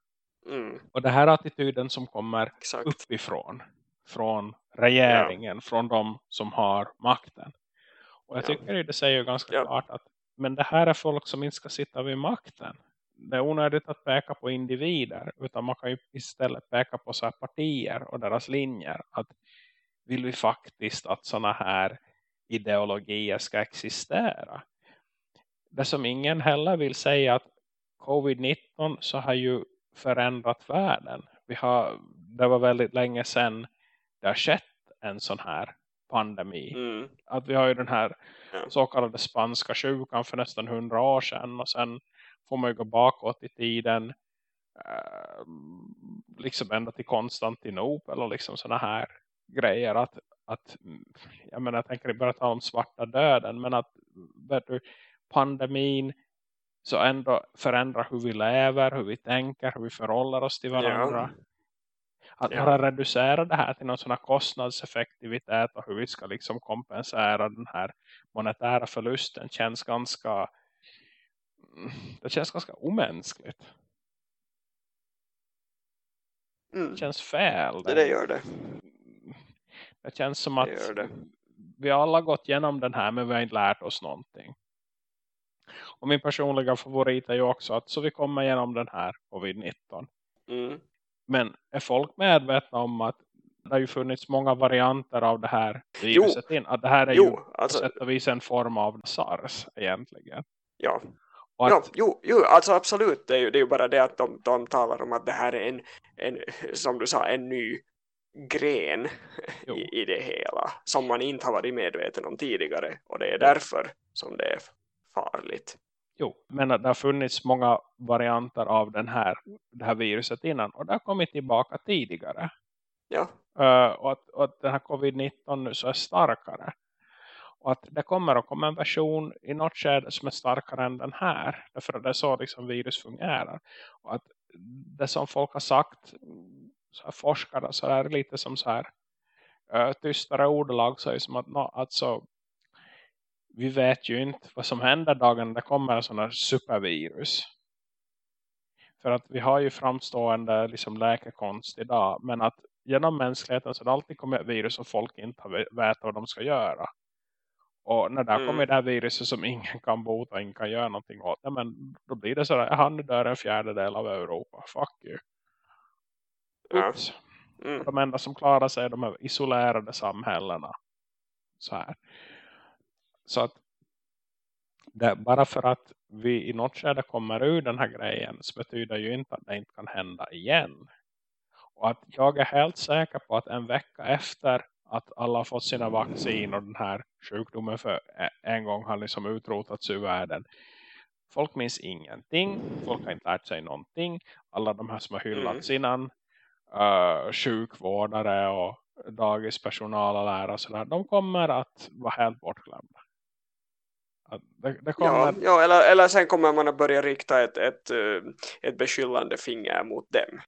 Mm. och det här attityden som kommer Exakt. uppifrån. Från regeringen, från de som har makten. Och jag Ja. tycker ju det säger ju ganska Ja. klart att men det här är folk som inte ska sitta vid makten. Det är onödigt att peka på individer utan man kan ju istället peka på så partier och deras linjer. Att vill vi faktiskt att såna här ideologier ska existera? Det som ingen heller vill säga att covid-19 så har ju förändrat världen. Vi har, det var väldigt länge sedan det har skett en sån här pandemi. Mm. Att vi har ju den här så kallade spanska sjukan för nästan hundra år sedan. Och sen får man ju gå bakåt i tiden. Eh, liksom ända till Konstantinopel och liksom såna här grejer. Att, att jag menar jag tänker bara tala om svarta döden. Men att vet du, pandemin så ändå förändrar hur vi lever, hur vi tänker, hur vi förhåller oss till varandra. Att Ja. bara reducera det här till någon sån här kostnadseffektivitet och hur vi ska liksom kompensera den här monetära förlusten känns ganska mm, det känns ganska omänskligt. Mm. Det känns fel. Det, det gör det. Det känns som Det att gör det. vi alla gått igenom den här men vi har inte lärt oss någonting. Och min personliga favorit är ju också att så vi kommer igenom den här covid-19. Mm. Men är folk medvetna om att det har ju funnits många varianter av det här viruset in? Att det här är ju Jo, på alltså, sätt och vis en form av SARS egentligen. ja. Att, Ja, jo, jo, alltså absolut. Det är, ju, det är ju bara det att de, de talar om att det här är en, en, som du sa, en ny gren Jo. i, i det hela. Som man inte har varit medveten om tidigare. Och det är därför som det är farligt. Jo, men att det har funnits många varianter av den här, det här viruset innan. Och det har kommit tillbaka tidigare. Ja, Uh, och, att, och att den här covid-19 nu så är starkare. Och att det kommer att komma en version i något skede som är starkare än den här. Därför att det är så liksom virus fungerar. Och att det som folk har sagt, så här forskare, så är lite som så här uh, tystare ordalag så är det som att no, alltså, vi vet ju inte vad som händer dagen det kommer en sån här supervirus. För att vi har ju framstående liksom, läkekonst idag. Men att genom mänskligheten så har det alltid kommit virus och folk inte vet vad de ska göra. Och när det Mm. kommer det här viruset som ingen kan bota och ingen kan göra någonting åt. Ja, men då blir det sådär, jaha nu dör en fjärdedel av Europa. Fuck you. Oops. mm. De enda som klarar sig är de här isolerade samhällena. Så här. Så att det, bara för att vi i något skede kommer ur den här grejen så betyder ju inte att det inte kan hända igen. Och att jag är helt säker på att en vecka efter att alla har fått sina vaccin och den här sjukdomen för en gång har liksom utrotats ur världen. folk minns ingenting. Folk har inte lärt sig någonting. Alla de här som har hyllats mm. innan. Uh, sjukvårdare och dagispersonal och lärare. Så där, de kommer att vara helt bortglömda. Det, kommer... ja, ja eller, eller sen kommer man att börja rikta ett, ett, eh, ett beskyllande finger mot dem.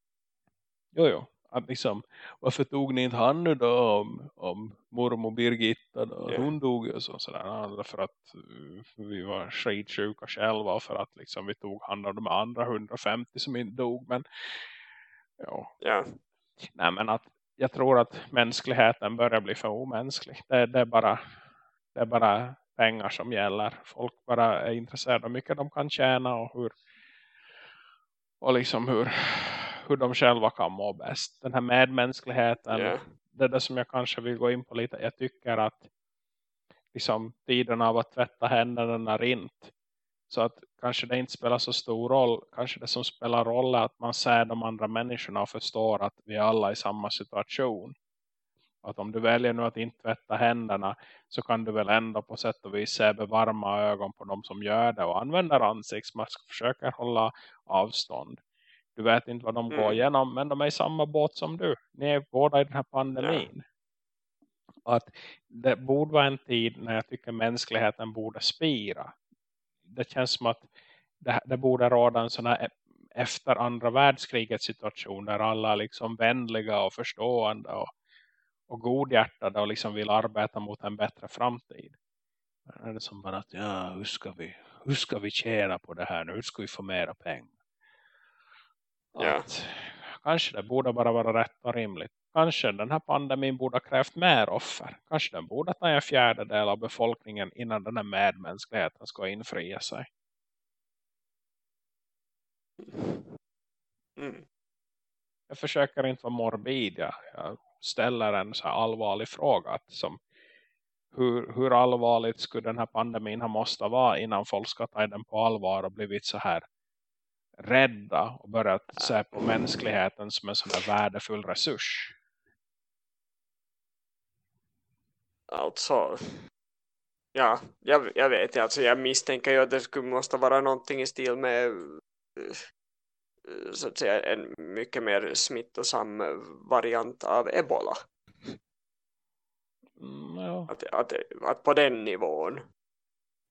Jo, jo. Att liksom, varför tog ni inte han nu då om, om mormor Birgitta då? Yeah. Hon dog så, sådär. För att för vi var skitsjuka själva och för att liksom, vi tog hand om de andra 150 som inte dog. Men ja. Yeah. Nej men att jag tror att mänskligheten börjar bli för omänsklig. Det, det, är bara det är bara pengar som gäller. Folk bara är intresserade av mycket de kan tjäna och hur och liksom hur, hur de själva kan må bäst. Den här medmänskligheten, yeah. det är det som jag kanske vill gå in på lite. Jag tycker att liksom, tiden av att tvätta händerna är inte. Så att kanske det inte spelar så stor roll. Kanske det som spelar roll är att man ser de andra människorna och förstår att vi alla är i samma situation. Att om du väljer nu att inte tvätta händerna så kan du väl ändå på sätt och vis se varma ögon på de som gör det och använder ansiktsmask och försöker hålla avstånd. Du vet inte vad de mm. går igenom men de är i samma båt som du. Ni är båda i den här pandemin. Ja. Att det borde vara en tid när jag tycker mänskligheten borde spira. Det känns som att det, det borde råda en sån här efter andra världskrigets situation där alla är liksom vänliga och förstående och och godhjärtade och liksom vill arbeta mot en bättre framtid. Är det som bara att ja, hur ska vi hur ska vi tjäna på det här nu? Hur ska vi få mera pengar? Ja. Att, kanske det borde bara vara rätt och rimligt. Kanske den här pandemin borde ha krävt mer offer. Kanske den borde ta en fjärdedel av befolkningen innan den här medmänskligheten ska infria sig. Mm. Jag försöker inte vara morbid. Jag, jag ställer en så allvarlig fråga. Att som, hur, hur allvarligt skulle den här pandemin ha måste vara innan folk ska ta den på allvar och blivit så här rädda och börjat se på mänskligheten som en sån här värdefull resurs? Alltså, ja, jag, jag vet alltså jag misstänker ju att det skulle måste vara någonting i stil med eh, så att säga en mycket mer smittosam variant av ebola. Mm, ja. att, att, att på den nivån.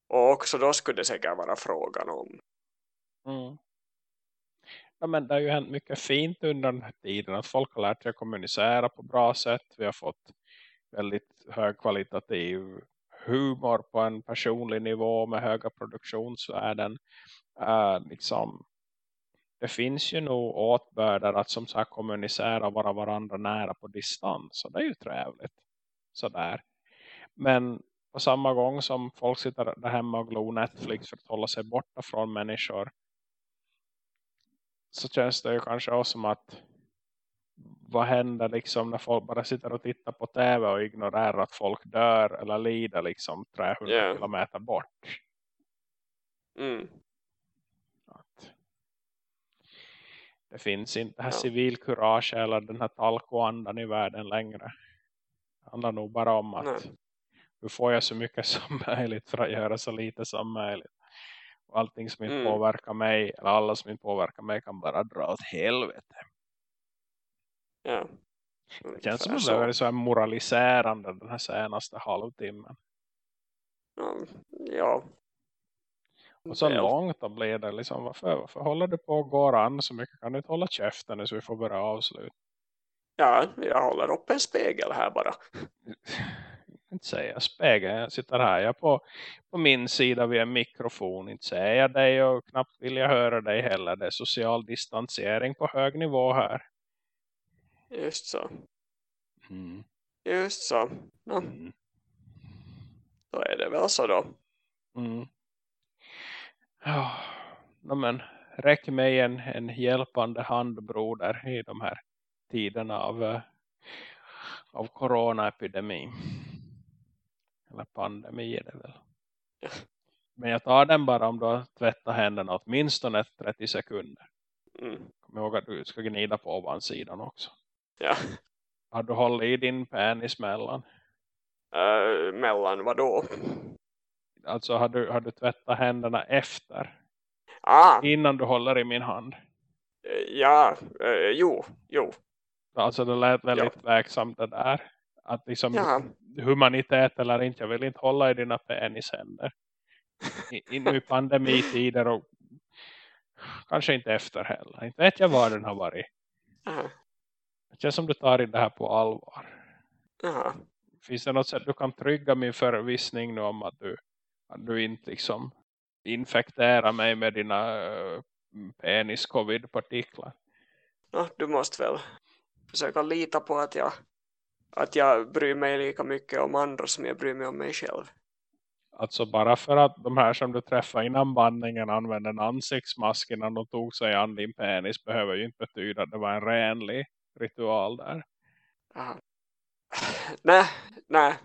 Och också då skulle det säkert vara frågan om. Mm. Ja, men det har ju hänt mycket fint under den här tiden. Att folk har lärt sig att kommunicera på bra sätt. Vi har fått väldigt högkvalitativ humor på en personlig nivå med höga produktionsvärden. Uh, liksom, det finns ju nog åtbördar att som sagt kommunicera och vara varandra nära på distans. Och det är ju trevligt. Sådär. Men på samma gång som folk sitter där hemma och glor Netflix för att hålla sig borta från människor. Så känns det ju kanske också som att vad händer liksom när folk bara sitter och tittar på tv och ignorerar att folk dör eller lider liksom 300 yeah. kilometer bort. Mm. Det finns inte det här civilkurage eller den här talkoandan i världen längre. Det handlar nog bara om att Nej. hur får jag så mycket som möjligt för att göra så lite som möjligt. Och allting som inte mm. påverkar mig eller alla som inte påverkar mig kan bara dra åt helvete. Ja. Det känns som att det är så här moraliserande den här senaste halvtimmen. Ja, och så långt då blir det liksom, varför, varför håller du på och går an så mycket? Kan du inte hålla käften nu så vi får börja avsluta? Ja, jag håller upp en spegel här bara. inte säga spegel, jag sitter här jag på, på min sida vid en mikrofon. Inte säger jag dig och knappt vill jag höra dig heller. Det är social distansering på hög nivå här. Just så. Mm. Just så. Ja. Mm. Då är det väl så då. Mm. Ja, men räck mig en, en hjälpande hand broder i de här tiderna av, eh, av coronaepidemi. Eller pandemi är det väl. Men jag tar den bara om du har tvättat händerna åtminstone 30 sekunder. Mm. Kom ihåg att du ska gnida på ovansidan också. Ja. Har du hållit i din penis mellan? Uh, mellan vad då? Alltså har du, har du tvättat händerna efter Ah, innan du håller i min hand. eh, ja, eh, jo, jo. Alltså det lät väldigt verksamt det där. Att liksom Ja. humanitet eller inte, jag vill inte hålla i dina penishänder. I, i, i pandemitider och kanske inte efter heller. Inte vet jag var den har varit. Aha, Det känns som du tar in det här på allvar. aha. Finns det något sätt du kan trygga min förvissning nu om att du, att du inte liksom infekterar mig med dina uh, penis-covid-partiklar? Nå, du måste väl försöka lita på att jag, att jag bryr mig lika mycket om andra som jag bryr mig om mig själv. Alltså bara för att de här som du träffade innan bandningen använde en ansiktsmask innan de tog sig an din penis behöver ju inte betyda att det var en renlig ritual där. Aha. Nej, nej.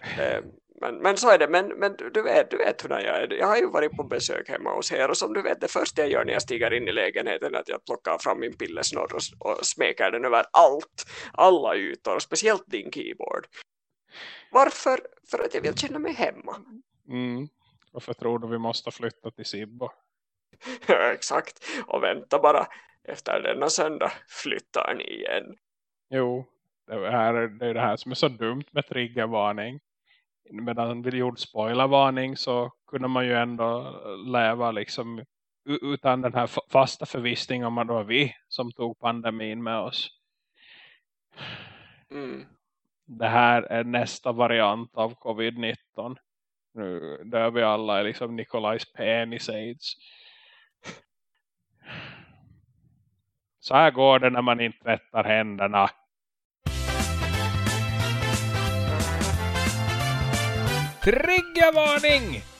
Men, men så är det. Men, men du, vet, du vet hur jag är. Jag har ju varit på besök hemma hos er. Och som du vet, det första jag gör när jag stiger in i lägenheten är att jag plockar fram min pillesnurr och, och smeker den över allt. Alla ytor. Speciellt din keyboard. Varför? För att jag vill känna mig hemma. Mm. Varför tror du vi måste flytta till Sibbo? Exakt. Och vänta bara. Efter denna söndag flyttar ni igen. Jo, det, här, det är det här som är så dumt med triggervarning. Medan vi gjorde spoilervarning så kunde man ju ändå leva liksom utan den här fa- fasta förvissningen om att det var vi som tog pandemin med oss. Mm. Det här är nästa variant av covid-19. Nu dör vi alla i liksom Nikolajs penis aids. Så här går det när man inte tvättar händerna. Triggervarning!